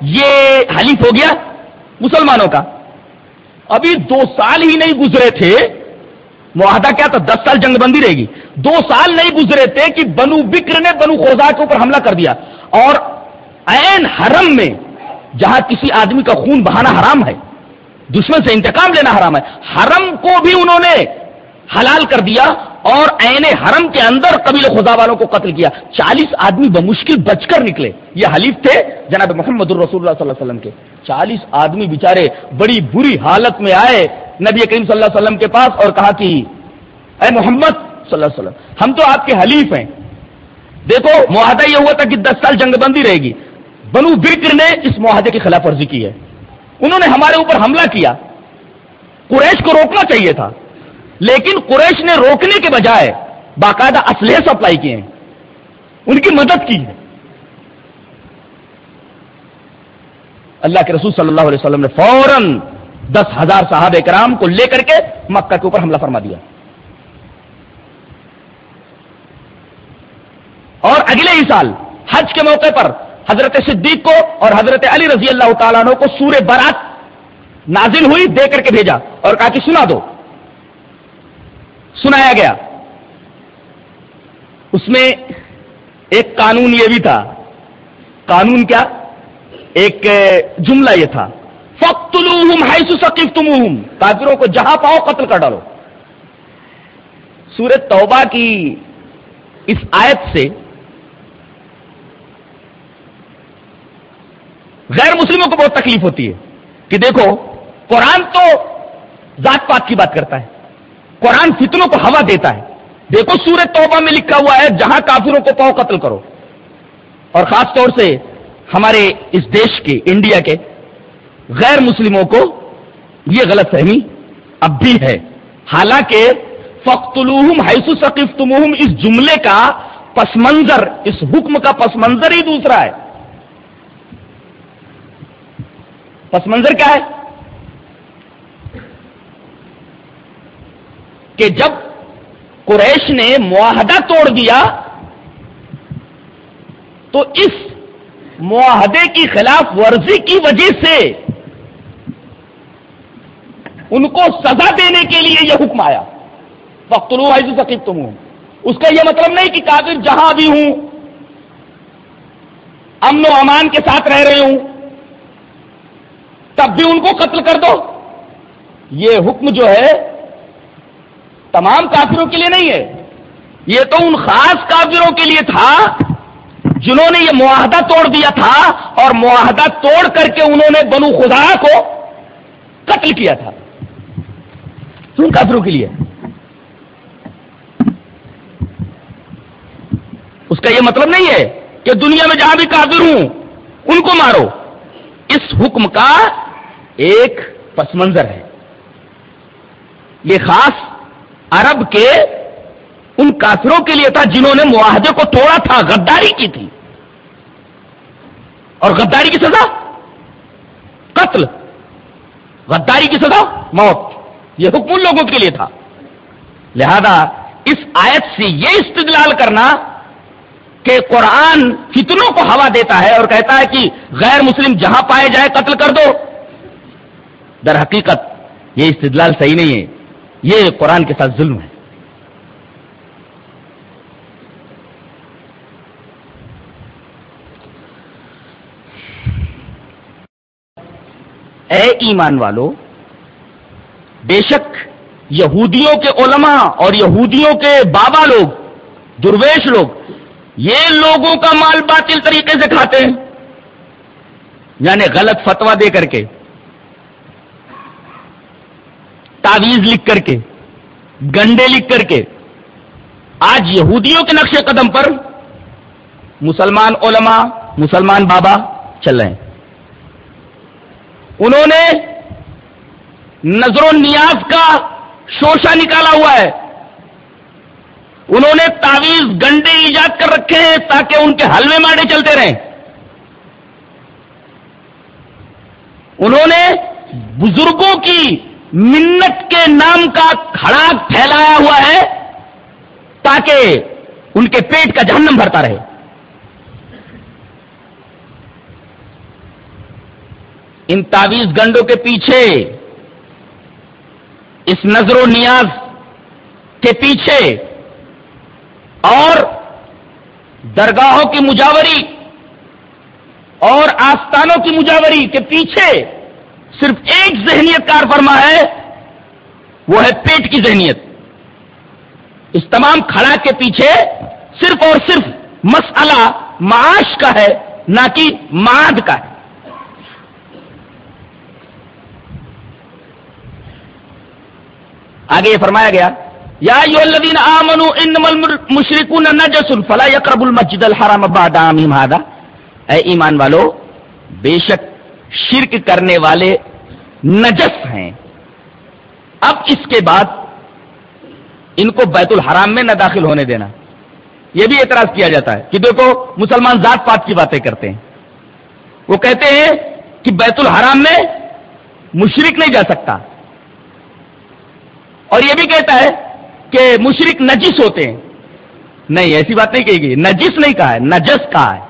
یہ حلیف ہو گیا مسلمانوں کا۔ ابھی دو سال ہی نہیں گزرے تھے، معاہدہ کیا تھا؟ دس سال جنگ بندی رہے گی۔ دو سال نہیں گزرے تھے کہ بنو بکر نے بنو خوزا کے اوپر حملہ کر دیا۔ اور این حرم میں جہاں کسی آدمی کا خون بہانا حرام ہے، دشمن سے انتقام لینا حرام ہے، حرم کو بھی انہوں نے حلال کر دیا۔ اور این حرم کے اندر قبیل خدا والوں کو قتل کیا۔ چالیس آدمی بمشکل بچ کر نکلے۔ یہ حلیف تھے جناب محمد الرسول اللہ صلی اللہ علیہ وسلم کے۔ چالیس آدمی بےچارے بڑی بری حالت میں آئے نبی کریم صلی اللہ علیہ وسلم کے پاس اور کہا کہ اے محمد صلی اللہ علیہ وسلم، ہم تو آپ کے حلیف ہیں۔ دیکھو، معاہدہ یہ ہوا تھا کہ دس سال جنگ بندی رہے گی۔ بنو برکر نے اس معاہدے کی خلاف ورزی کی ہے۔ انہوں نے ہمارے اوپر حملہ کیا۔ قریش کو روکنا چاہیے تھا۔ لیکن قریش نے روکنے کے بجائے باقاعدہ اسلحے سپلائی کیے ہیں۔ ان کی مدد کی ہے۔ اللہ کے رسول صلی اللہ علیہ وسلم نے فوراً دس ہزار صاحب کرام کو لے کر کے مکہ کے اوپر حملہ فرما دیا۔ اور اگلے ہی سال حج کے موقع پر حضرت صدیق کو اور حضرت علی رضی اللہ تعالیٰ عنہ کو سور برات نازل ہوئی، دے کر کے بھیجا اور کہا کہ سنا دو سنایا گیا۔ اس میں ایک قانون یہ بھی تھا۔ قانون کیا؟ ایک جملہ یہ تھا۔ فخت ثقیف تم کافروں کو جہاں پاؤ قتل کر ڈالو۔ سورت توبہ کی اس آیت سے غیر مسلموں کو بہت تکلیف ہوتی ہے کہ دیکھو، قرآن تو ذات پات کی بات کرتا ہے۔ قرآن فتنوں کو ہوا دیتا ہے۔ دیکھو سورج توبہ میں لکھا ہوا ہے، جہاں کافروں کو پاؤ قتل کرو۔ اور خاص طور سے ہمارے اس دیش کے، انڈیا کے غیر مسلموں کو یہ غلط فہمی اب بھی ہے۔ حالانکہ فخت حیث ثقیف تمہم اس جملے کا پس منظر، اس حکم کا پس منظر ہی دوسرا ہے۔ پس منظر کیا ہے؟ کہ جب قریش نے معاہدہ توڑ دیا تو اس معاہدے کی خلاف ورزی کی وجہ سے ان کو سزا دینے کے لیے یہ حکم آیا۔ وقت سکیب تم ہوں اس کا یہ مطلب نہیں کہ کافر جہاں بھی ہوں، امن و امان کے ساتھ رہ رہے ہوں، تب بھی ان کو قتل کر دو۔ یہ حکم جو ہے تمام کافروں کے لیے نہیں ہے۔ یہ تو ان خاص کافروں کے لیے تھا جنہوں نے یہ معاہدہ توڑ دیا تھا اور معاہدہ توڑ کر کے انہوں نے بنو خدا کو قتل کیا تھا۔ ان کافروں کے لیے؟ اس کا یہ مطلب نہیں ہے کہ دنیا میں جہاں بھی کافر ہوں، ان کو مارو۔ اس حکم کا ایک پس منظر ہے۔ یہ خاص عرب کے ان کافروں کے لیے تھا جنہوں نے معاہدے کو توڑا تھا، غداری کی تھی۔ اور غداری کی سزا؟ قتل۔ غداری کی سزا؟ موت۔ یہ حکم ان لوگوں کے لیے تھا۔ لہذا اس آیت سے یہ استدلال کرنا کہ قرآن فتنوں کو ہوا دیتا ہے اور کہتا ہے کہ غیر مسلم جہاں پائے جائے قتل کر دو۔ در حقیقت یہ استدلال صحیح نہیں ہے۔ یہ قرآن کے ساتھ ظلم ہے۔ اے ایمان والو، بے شک یہودیوں کے علماء اور یہودیوں کے بابا لوگ، درویش لوگ، یہ لوگوں کا مال باطل طریقے سے کھاتے ہیں۔ یعنی غلط فتوا دے کر کے۔ تعویز لکھ کر کے، گنڈے لکھ کر کے، آج یہودیوں کے نقش قدم پر مسلمان علماء، مسلمان بابا چل رہے ہیں۔ انہوں نے نظر و نیاز کا شوشا نکالا ہوا ہے۔ انہوں نے تعویز گنڈے ایجاد کر رکھے ہیں تاکہ ان کے حلوے ماڑے چلتے رہیں۔ انہوں نے بزرگوں کی منت کے نام کا کھڑا پھیلایا ہوا ہے تاکہ ان کے پیٹ کا جہنم بھرتا رہے۔ ان تعویز گنڈوں کے پیچھے، اس نظر و نیاز کے پیچھے اور درگاہوں کی مجاوری اور آستانوں کی مجاوری کے پیچھے صرف ایک ذہنیت کار فرما ہے، وہ ہے پیٹ کی ذہنیت۔ اس تمام کھڑا کے پیچھے صرف اور صرف مسئلہ معاش کا ہے، نہ کہ ماد کا ہے۔ آگے یہ فرمایا گیا، یا الذین آمنوا انما المشرکون نجس فلا يقربوا المسجد الحرام بعد عامهم هذا۔ اے ایمان والو، بے شک شرک کرنے والے نجس ہیں۔ اب اس کے بعد ان کو بیت الحرام میں نہ داخل ہونے دینا۔ یہ بھی اعتراض کیا جاتا ہے کہ دیکھو، مسلمان ذات پات کی باتیں کرتے ہیں۔ وہ کہتے ہیں کہ بیت الحرام میں مشرق نہیں جا سکتا۔ اور یہ بھی کہتا ہے کہ مشرق نجس ہوتے ہیں۔ نہیں، ایسی بات نہیں کہی گئی۔ نجس نہیں کہا ہے، نجس کہا ہے۔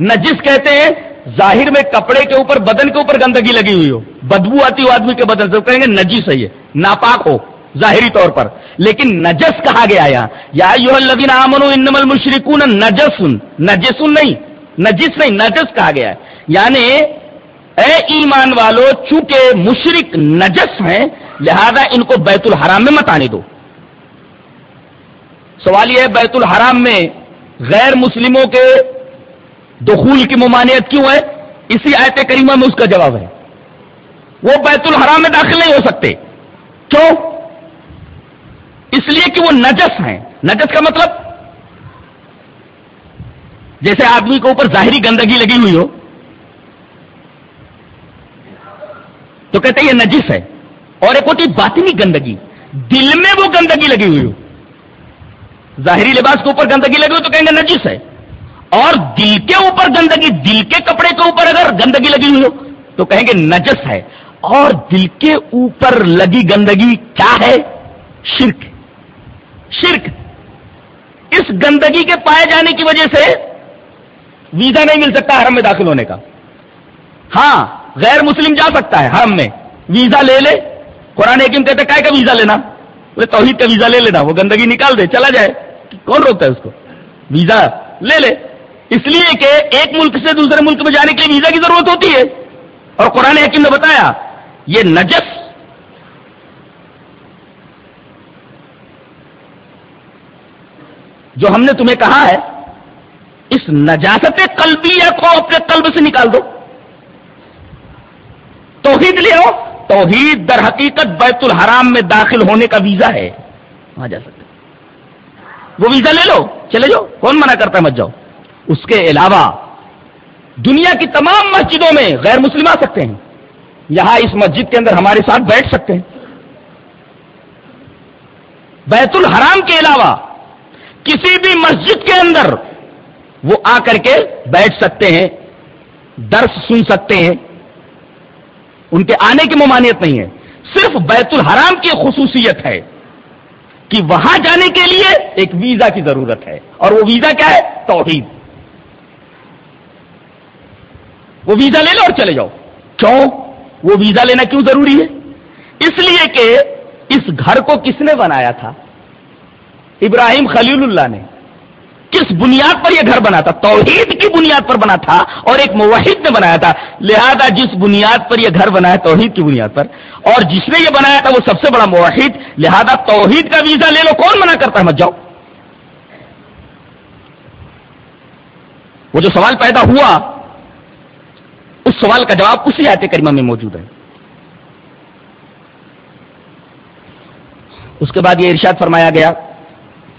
نجس کہتے ہیں ظاہر میں کپڑے کے اوپر، بدن کے اوپر گندگی لگی ہوئی ہو۔ بدبو آتی ہو آدمی کے بدن سے کہیں گے نجس ہے ناپاک ہو، ظاہری طور پر۔ لیکن نجس کہا گیا یہاں، یا یو المشرکون نجس نہیں نجس نہیں، نجس کہا گیا ہے۔ یعنی اے ایمان والو، چونکہ مشرق نجس ہیں، لہذا ان کو بیت الحرام میں مت آنے دو۔ سوال یہ ہے، بیت الحرام میں غیر مسلموں کے دخول کی ممانعت کیوں ہے؟ اسی آیت کریمہ میں اس کا جواب ہے۔ وہ بیت الحرام میں داخل نہیں ہو سکتے۔ کیوں؟ اس لیے کہ وہ نجس ہیں۔ نجس کا مطلب؟ جیسے آدمی کے اوپر ظاہری گندگی لگی ہوئی ہو، تو کہتے ہیں یہ نجس ہے۔ اور ایک ہوتی باطنی گندگی۔ دل میں وہ گندگی لگی ہوئی ہو۔ ظاہری لباس کے اوپر گندگی لگی ہوئی تو کہیں گے نجس ہے۔ اور دل کے اوپر گندگی، دل کے کپڑے کے اوپر اگر گندگی لگی ہوئی ہو، تو کہیں گے نجس ہے۔ اور دل کے اوپر لگی گندگی کیا ہے؟ شرک۔ شرک۔ اس گندگی کے پائے جانے کی وجہ سے ویزا نہیں مل سکتا حرم میں داخل ہونے کا۔ ہاں غیر مسلم جا سکتا ہے حرم میں۔ ویزا لے لے۔ قرآن حکیم کہتے کا ویزا لینا؟ توحید کا ویزا لے لینا، وہ گندگی نکال دے، چلا جائے۔ کون روکتا ہے اس کو؟ ویزا لے لے۔ اس لیے کہ ایک ملک سے دوسرے ملک میں جانے کے لیے ویزا کی ضرورت ہوتی ہے۔ اور قرآن حکیم نے بتایا، یہ نجس جو ہم نے تمہیں کہا ہے، اس نجاست قلبیہ کو اپنے قلب سے نکال دو۔ توحید لے آؤ۔ توحید در حقیقت بیت الحرام میں داخل ہونے کا ویزا ہے۔ وہاں جا سکتے۔ وہ ویزا لے لو، چلے جاؤ۔ کون منع کرتا ہے مت جاؤ۔ اس کے علاوہ دنیا کی تمام مسجدوں میں غیر مسلم آ سکتے ہیں۔ یہاں اس مسجد کے اندر ہمارے ساتھ بیٹھ سکتے ہیں۔ بیت الحرام کے علاوہ کسی بھی مسجد کے اندر وہ آ کر کے بیٹھ سکتے ہیں، درس سن سکتے ہیں۔ ان کے آنے کی ممانعت نہیں ہے۔ صرف بیت الحرام کی خصوصیت ہے کہ وہاں جانے کے لیے ایک ویزا کی ضرورت ہے۔ اور وہ ویزا کیا ہے؟ توحید۔ وہ ویزا لے لو اور چلے جاؤ۔ کیوں؟ وہ ویزا لینا کیوں ضروری ہے؟ اس لیے کہ اس گھر کو کس نے بنایا تھا؟ ابراہیم خلیل اللہ نے۔ کس بنیاد پر یہ گھر بنا تھا؟ توحید کی بنیاد پر بنا تھا اور ایک موحد نے بنایا تھا۔ لہذا جس بنیاد پر یہ گھر بنا ہے، توحید کی بنیاد پر۔ اور جس نے یہ بنایا تھا، وہ سب سے بڑا موحد۔ لہذا توحید کا ویزا لے لو، کون منع کرتا ہے؟ مت جاؤ۔ وہ جو سوال پیدا ہوا سوال کا جواب اسی آیت کریمہ میں موجود ہے۔ اس کے بعد یہ ارشاد فرمایا گیا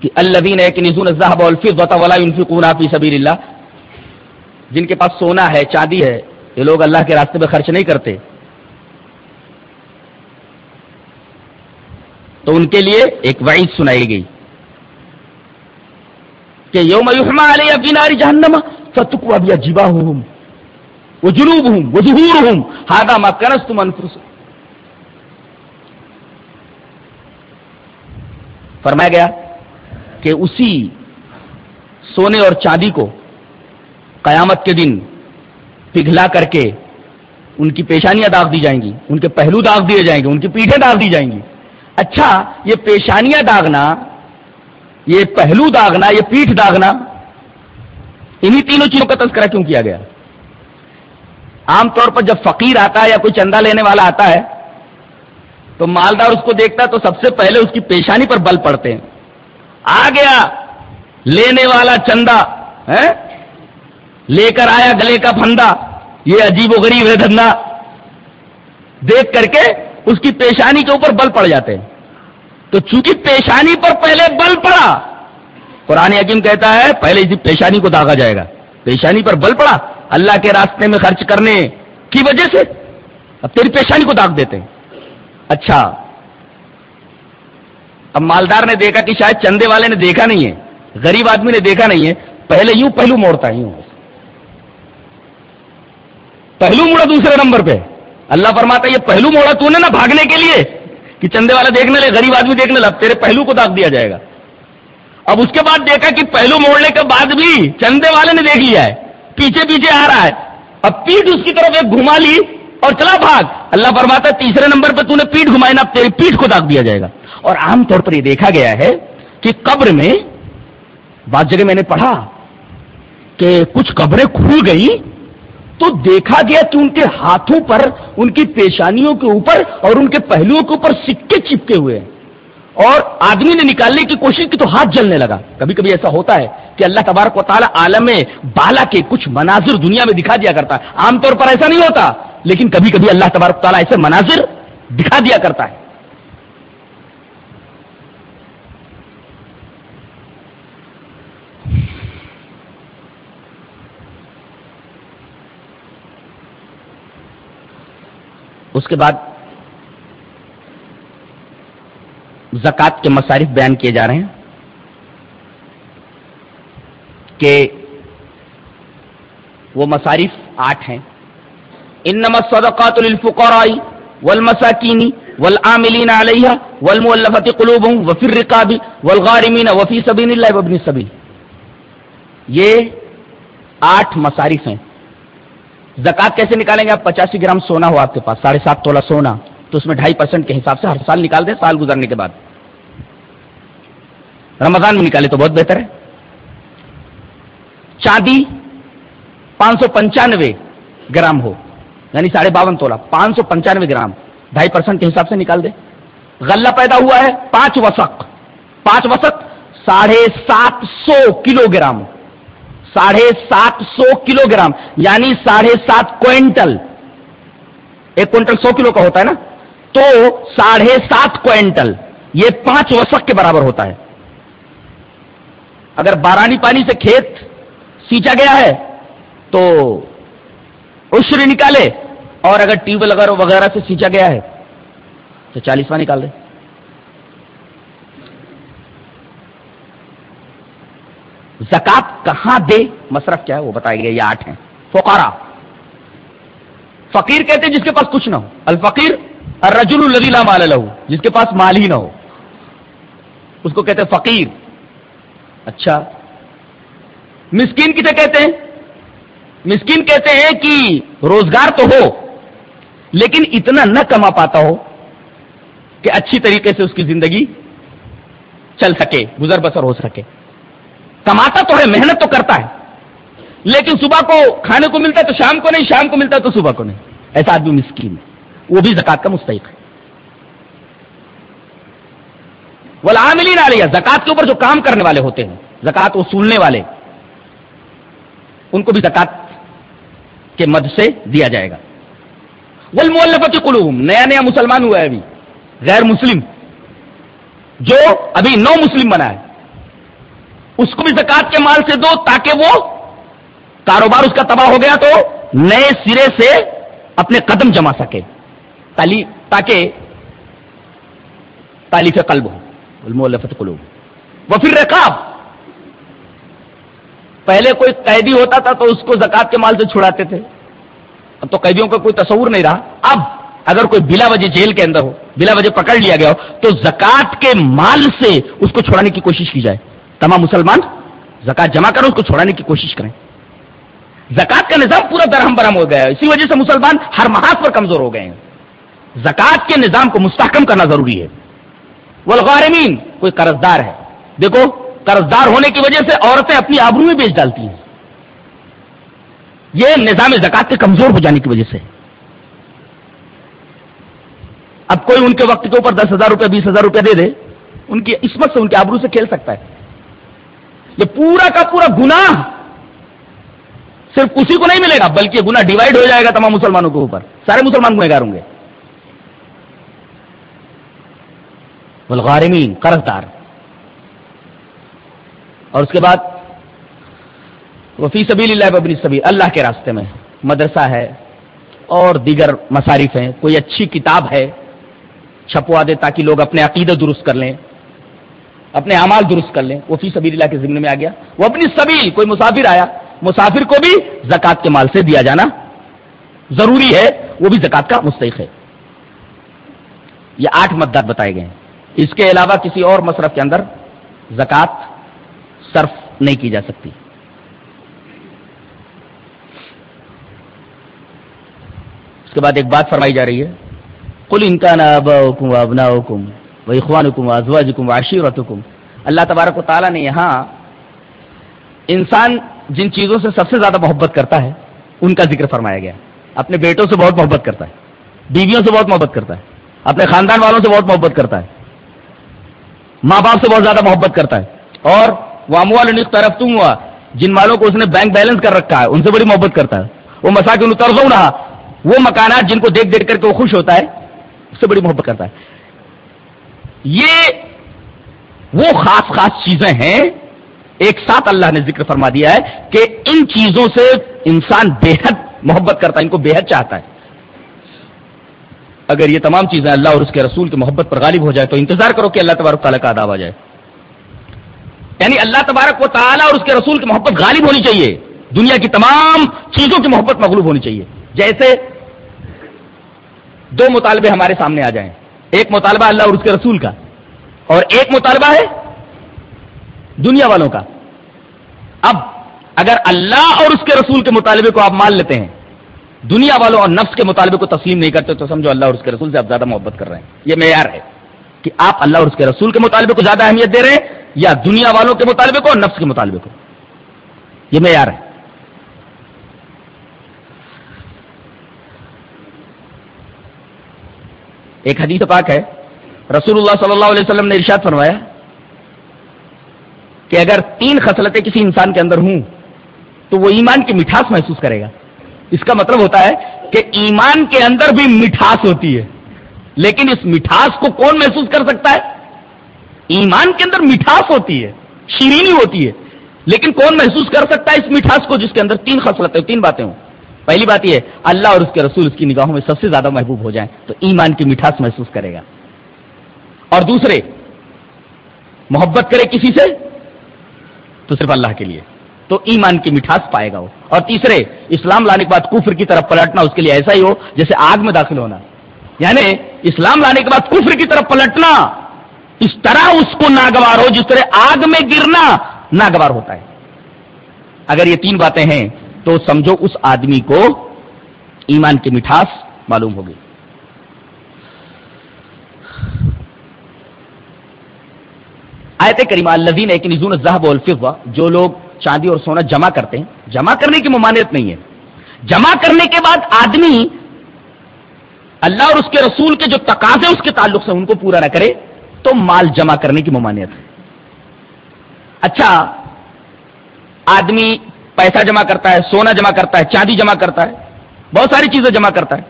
کہ الدین ہے کہ نزون الزہب الفظ ولا ينفقون فی سبیل اللہ جن کے پاس سونا ہے، چاندی ہے، یہ لوگ اللہ کے راستے میں خرچ نہیں کرتے۔ تو ان کے لیے ایک وعید سنائی گئی کہ یوم یحما علیہ فی نار جہنم فتقوا بیا جباہم وجنوبہم وظہورہم ھذا ما کنستم انفسکم فرمایا گیا کہ اسی سونے اور چاندی کو قیامت کے دن پگھلا کر کے ان کی پیشانیاں داغ دی جائیں گی، ان کے پہلو داغ دیے جائیں گے، ان کی پیٹھیں داغ دی جائیں گی۔ اچھا یہ پیشانیاں داغنا، یہ پہلو داغنا، یہ پیٹھ داغنا، انہی تینوں چیزوں کا تذکرہ کیوں کیا گیا؟ عام طور پر جب فقیر آتا ہے یا کوئی چندہ لینے والا آتا ہے، تو مالدار اس کو دیکھتا ہے تو سب سے پہلے اس کی پیشانی پر بل پڑتے ہیں۔ آ گیا، لینے والا چندہ لے کر آیا گلے کا پھندا۔ یہ عجیب و غریب ہے دھندا دیکھ کر کے اس کی پیشانی کے اوپر بل پڑ جاتے ہیں۔ تو چونکہ پیشانی پر پہلے بل پڑا، قرآن حکیم کہتا ہے، پہلے اسی پیشانی کو داغا جائے گا۔ پیشانی پر بل پڑا اللہ کے راستے میں خرچ کرنے کی وجہ سے اب تیری پیشانی کو داغ دیتے ہیں۔ اچھا۔ اب مالدار نے دیکھا کہ شاید چندے والے نے دیکھا نہیں ہے، غریب آدمی نے دیکھا نہیں ہے، پہلے یوں پہلو موڑتا ہے، یوں۔ پہلو موڑا دوسرے نمبر پہ۔ اللہ فرماتا ہے، یہ پہلو موڑا تو نے نا بھاگنے کے لیے کہ چندے والا دیکھنے لے، غریب آدمی دیکھنے لگ تیرے پہلو کو داغ دیا جائے گا۔ اب اس کے بعد دیکھا کہ پہلو موڑنے کے بعد بھی چندے والے نے دیکھ لیا ہے۔ پیچھے پیچھے آ رہا ہے۔ اب پیٹ اس کی طرف ایک گھما لی اور چلا بھاگ۔ اللہ فرماتا ہے، تیسرے نمبر پہ تو نے پیٹ گھمائی نا تیری پیٹ کو داغ دیا جائے گا۔ اور عام طور پر یہ دیکھا گیا ہے کہ قبر میں، بعض جگہ میں نے پڑھا کہ کچھ قبریں کھل گئی تو دیکھا گیا کہ ان کے ہاتھوں پر، ان کی پیشانیوں کے اوپر اور ان کے پہلوؤں کے اوپر سکے چپکے ہوئے ہیں۔ اور آدمی نے نکالنے کی کوشش کی تو ہاتھ جلنے لگا۔ کبھی کبھی ایسا ہوتا ہے کہ اللہ تبارک و تعالیٰ عالم بالا کے کچھ مناظر دنیا میں دکھا دیا کرتا ہے۔ عام طور پر ایسا نہیں ہوتا، لیکن کبھی کبھی اللہ تبارک تعالیٰ ایسے مناظر دکھا دیا کرتا ہے۔ اس کے بعد زکات کے مصارف بیان کیے جا رہے ہیں کہ وہ مصارف آٹھ ہیں۔ ان صدقات للفقراء والمساکین والعاملین علیہ والمؤلفت قلوبهم وفی الرقاب والغارمین وفی سبیل اللہ وابن السبیل یہ آٹھ مصارف ہیں۔ زکات کیسے نکالیں گے آپ؟ پچاسی گرام سونا ہو آپ کے پاس، ساڑھے سات تولہ سونا۔ تو اس میں ڈھائی پرسینٹ کے حساب سے ہر سال نکال دیں، سال گزرنے کے بعد۔ رمضان میں نکالے تو بہت بہتر ہے۔ چاندی پانچ سو پنچانوے گرام ہو یعنی ساڑھے باون تولہ، پانچ سو پنچانوے گرام، ڈھائی پرسینٹ کے حساب سے نکال دے غلہ پیدا ہوا ہے پانچ وسق پانچ وسق ساڑھے سات سو کلو گرام، ساڑھے سات سو کلو گرام یعنی ساڑھے سات کوئنٹل، ایک کوئنٹل سو کلو کا ہوتا ہے نا؟ تو ساڑھے سات کوئنٹل، یہ پانچ وسق کے برابر ہوتا ہے۔ اگر بارانی پانی سے کھیت سینچا گیا ہے، تو عشر نکالے، اور اگر ٹیوب ویل وغیرہ سے سینچا گیا ہے، تو چالیسواں نکال دے۔ زکات کہاں دے؟ مصرف کیا ہے؟ وہ بتایا گیا یہ آٹھ ہیں۔ فقارا فقیر کہتے ہیں جس کے پاس کچھ نہ ہو۔ الفقیر الرجل الذي لا مال له، جس کے پاس مال ہی نہ ہو۔ اس کو کہتے ہیں فقیر۔ اچھا۔ مسکین کسے کہتے ہیں؟ مسکین کہتے ہیں کہ روزگار تو ہو، لیکن اتنا نہ کما پاتا ہو کہ اچھی طریقے سے اس کی زندگی چل سکے، گزر بسر ہو سکے۔ کماتا تو ہے، محنت تو کرتا ہے، لیکن صبح کو کھانے کو ملتا ہے تو شام کو نہیں، شام کو ملتا ہے تو صبح کو نہیں۔ ایسا آدمی مسکین ہے۔ وہ بھی زکات کا مستحق ہے۔ وہ علیہ زکات کے اوپر جو کام کرنے والے ہوتے ہیں زکات وصولنے والے، ان کو بھی زکات کے مد سے دیا جائے گا۔ وہ قلوم نیا نیا مسلمان ہوا ہے ابھی، غیر مسلم، جو ابھی نو مسلم بنا ہے۔ اس کو بھی زکات کے مال سے دو تاکہ وہ کاروبار اس کا تباہ ہو گیا تو نئے سرے سے اپنے قدم جما سکے۔ تاکہ تالیف قلب ہو المولفت قلوب وہ پھر رقاب پہلے کوئی قیدی ہوتا تھا تو اس کو زکات کے مال سے چھڑاتے تھے۔ اب تو قیدیوں کا کوئی تصور نہیں رہا۔ اب اگر کوئی بلا وجہ جیل کے اندر ہو، بلا وجہ پکڑ لیا گیا ہو، تو زکات کے مال سے اس کو چھوڑانے کی کوشش کی جائے۔ تمام مسلمان زکات جمع کرو، اس کو چھوڑانے کی کوشش کریں۔ زکات کا نظام پورا درہم برہم ہو گیا ہے۔ اسی وجہ سے مسلمان ہر محاذ پر کمزور ہو گئے ہیں۔ زکات کے نظام کو مستحکم کرنا ضروری ہے۔ والغارمین، کوئی قرض دار ہے۔ دیکھو قرض دار ہونے کی وجہ سے عورتیں اپنی آبرو میں بیچ ڈالتی ہیں۔ یہ نظام زکات کے کمزور ہو جانے کی وجہ سے۔ اب کوئی ان کے وقت کے اوپر دس ہزار روپے بیس ہزار روپے دے دے، ان کی عصمت سے ان کے آبرو سے کھیل سکتا ہے۔ یہ پورا کا پورا گنا صرف اسی کو نہیں ملے گا، بلکہ گنا ڈیوائڈ ہو جائے گا تمام مسلمانوں کے اوپر۔ سارے مسلمان گنہگار ہوں گے۔ والغارمین قرض دار اور اس کے بعد وفی سبیل اللہ ببنی سبیل، اللہ کے راستے میں، مدرسہ ہے، اور دیگر مصارف ہیں۔ کوئی اچھی کتاب ہے، چھپوا دے تاکہ لوگ اپنے عقیدہ درست کر لیں، اپنے اعمال درست کر لیں۔ وہ فی سبیل اللہ کے ذمے میں آ گیا۔ وہ اپنی سبیل، کوئی مسافر آیا، مسافر کو بھی زکات کے مال سے دیا جانا ضروری ہے۔ وہ بھی زکات کا مستحق ہے۔ یہ آٹھ مدد بتائے گئے ہیں۔ اس کے علاوہ کسی اور مصرف کے اندر زکات صرف نہیں کی جا سکتی۔ اس کے بعد ایک بات فرمائی جا رہی ہے۔ کل انکان ابا حکم ابنا حکم و اخوان حکم ازواج حکم عشیرت حکم اللہ تبارک و تعالیٰ نے یہاں انسان جن چیزوں سے سب سے زیادہ محبت کرتا ہے، ان کا ذکر فرمایا گیا۔ اپنے بیٹوں سے بہت محبت کرتا ہے، بیویوں سے بہت محبت کرتا ہے، اپنے خاندان والوں سے بہت محبت کرتا ہے۔ ماں باپ سے بہت زیادہ محبت کرتا ہے۔ اور وہ اموال طرف تم ہوا، جن مالوں کو اس نے بینک بیلنس کر رکھا ہے، ان سے بڑی محبت کرتا ہے۔ وہ مساکن طرز رہا وہ مکانات جن کو دیکھ دیکھ کر کے وہ خوش ہوتا ہے، اس سے بڑی محبت کرتا ہے۔ یہ وہ خاص خاص چیزیں ہیں، ایک ساتھ اللہ نے ذکر فرما دیا ہے کہ ان چیزوں سے انسان بے حد محبت کرتا ہے، ان کو بے حد چاہتا ہے۔ اگر یہ تمام چیزیں اللہ اور اس کے رسول کی محبت پر غالب ہو جائے تو انتظار کرو کہ اللہ تبارک تعالیٰ کا ادا آ جائے۔ یعنی اللہ تبارک و تعالیٰ اور اس کے رسول کی محبت غالب ہونی چاہیے۔ دنیا کی تمام چیزوں کی محبت مغلوب ہونی چاہیے۔ جیسے دو مطالبے ہمارے سامنے آ جائیں۔ ایک مطالبہ اللہ اور اس کے رسول کا، اور ایک مطالبہ ہے دنیا والوں کا۔ اب اگر اللہ اور اس کے رسول کے مطالبے کو آپ مان لیتے ہیں دنیا والوں اور نفس کے مطالبے کو تسلیم نہیں کرتے تو سمجھو اللہ اور اس کے رسول سے آپ زیادہ محبت کر رہے ہیں۔ یہ معیار ہے کہ آپ اللہ اور اس کے رسول کے مطالبے کو زیادہ اہمیت دے رہے ہیں یا دنیا والوں کے مطالبے کو اور نفس کے مطالبے کو۔ یہ معیار ہے۔ ایک حدیث پاک ہے۔ رسول اللہ صلی اللہ علیہ وسلم نے ارشاد فرمایا کہ اگر تین خصلتیں کسی انسان کے اندر ہوں تو وہ ایمان کی مٹھاس محسوس کرے گا۔ اس کا مطلب ہوتا ہے کہ ایمان کے اندر بھی مٹھاس ہوتی ہے۔ لیکن اس مٹھاس کو کون محسوس کر سکتا ہے؟ ایمان کے اندر مٹھاس ہوتی ہے، شیرینی ہوتی ہے۔ لیکن کون محسوس کر سکتا ہے اس مٹھاس کو جس کے اندر تین خصلتیں تین باتیں ہوں؟ پہلی بات یہ اللہ اور اس کے رسول اس کی نگاہوں میں سب سے زیادہ محبوب ہو جائیں تو ایمان کی مٹھاس محسوس کرے گا۔ اور دوسرے، محبت کرے کسی سے؟ تو صرف اللہ کے لیے۔ تو ایمان کی مٹھاس پائے گا وہ۔ اور تیسرے، اسلام لانے کے بعد کفر کی طرف پلٹنا اس کے لیے ایسا ہی ہو جیسے آگ میں داخل ہونا۔ یعنی اسلام لانے کے بعد کفر کی طرف پلٹنا، اس طرح اس کو ناگوار ہو، جس طرح آگ میں گرنا ناگوار ہوتا ہے۔ اگر یہ تین باتیں ہیں، تو سمجھو اس آدمی کو ایمان کی مٹھاس معلوم ہوگی۔ آیت کریمہ، الذین ایک نزون الذهب والفضه جو لوگ چاندی اور سونا جمع کرتے ہیں۔ جمع کرنے کی ممانعت نہیں ہے۔ جمع کرنے کے بعد آدمی اللہ اور اس کے رسول کے جو تقاضے اس کے تعلق سے ان کو پورا نہ کرے، تو مال جمع کرنے کی ممانعت ہے۔ اچھا آدمی پیسہ جمع کرتا ہے، سونا جمع کرتا ہے، چاندی جمع کرتا ہے، بہت ساری چیزیں جمع کرتا ہے۔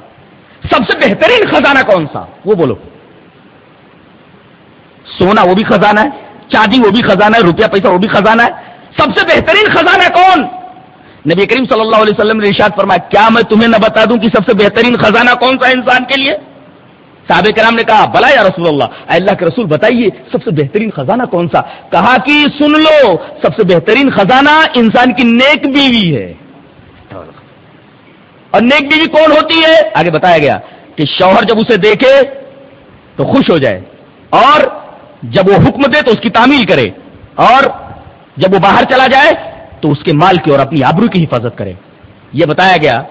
سب سے بہترین خزانہ کون سا؟ وہ بولو۔ سونا وہ بھی خزانہ ہے، چاندی وہ بھی خزانہ ہے، روپیہ پیسہ وہ بھی خزانہ ہے سب سے بہترین خزانہ کون؟ نبی کریم صلی اللہ علیہ وسلم نے ارشاد فرمایا، کیا میں تمہیں نہ بتا دوں کہ سب سے بہترین خزانہ کون سا انسان کے لیے؟ صحابہ کرام نے کہا، بلا یا رسول اللہ، اے اللہ کے رسول، بتائیے سب سے بہترین خزانہ کون سا؟ کہا کہ سن لو، سب سے بہترین خزانہ انسان کی نیک بیوی ہے۔ اور نیک بیوی کون ہوتی ہے؟ آگے بتایا گیا کہ شوہر جب اسے دیکھے تو خوش ہو جائے، اور جب وہ حکم دے تو اس کی تعمیل کرے، اور جب وہ باہر چلا جائے تو اس کے مال کی اور اپنی آبرو کی حفاظت کرے۔ یہ بتایا گیا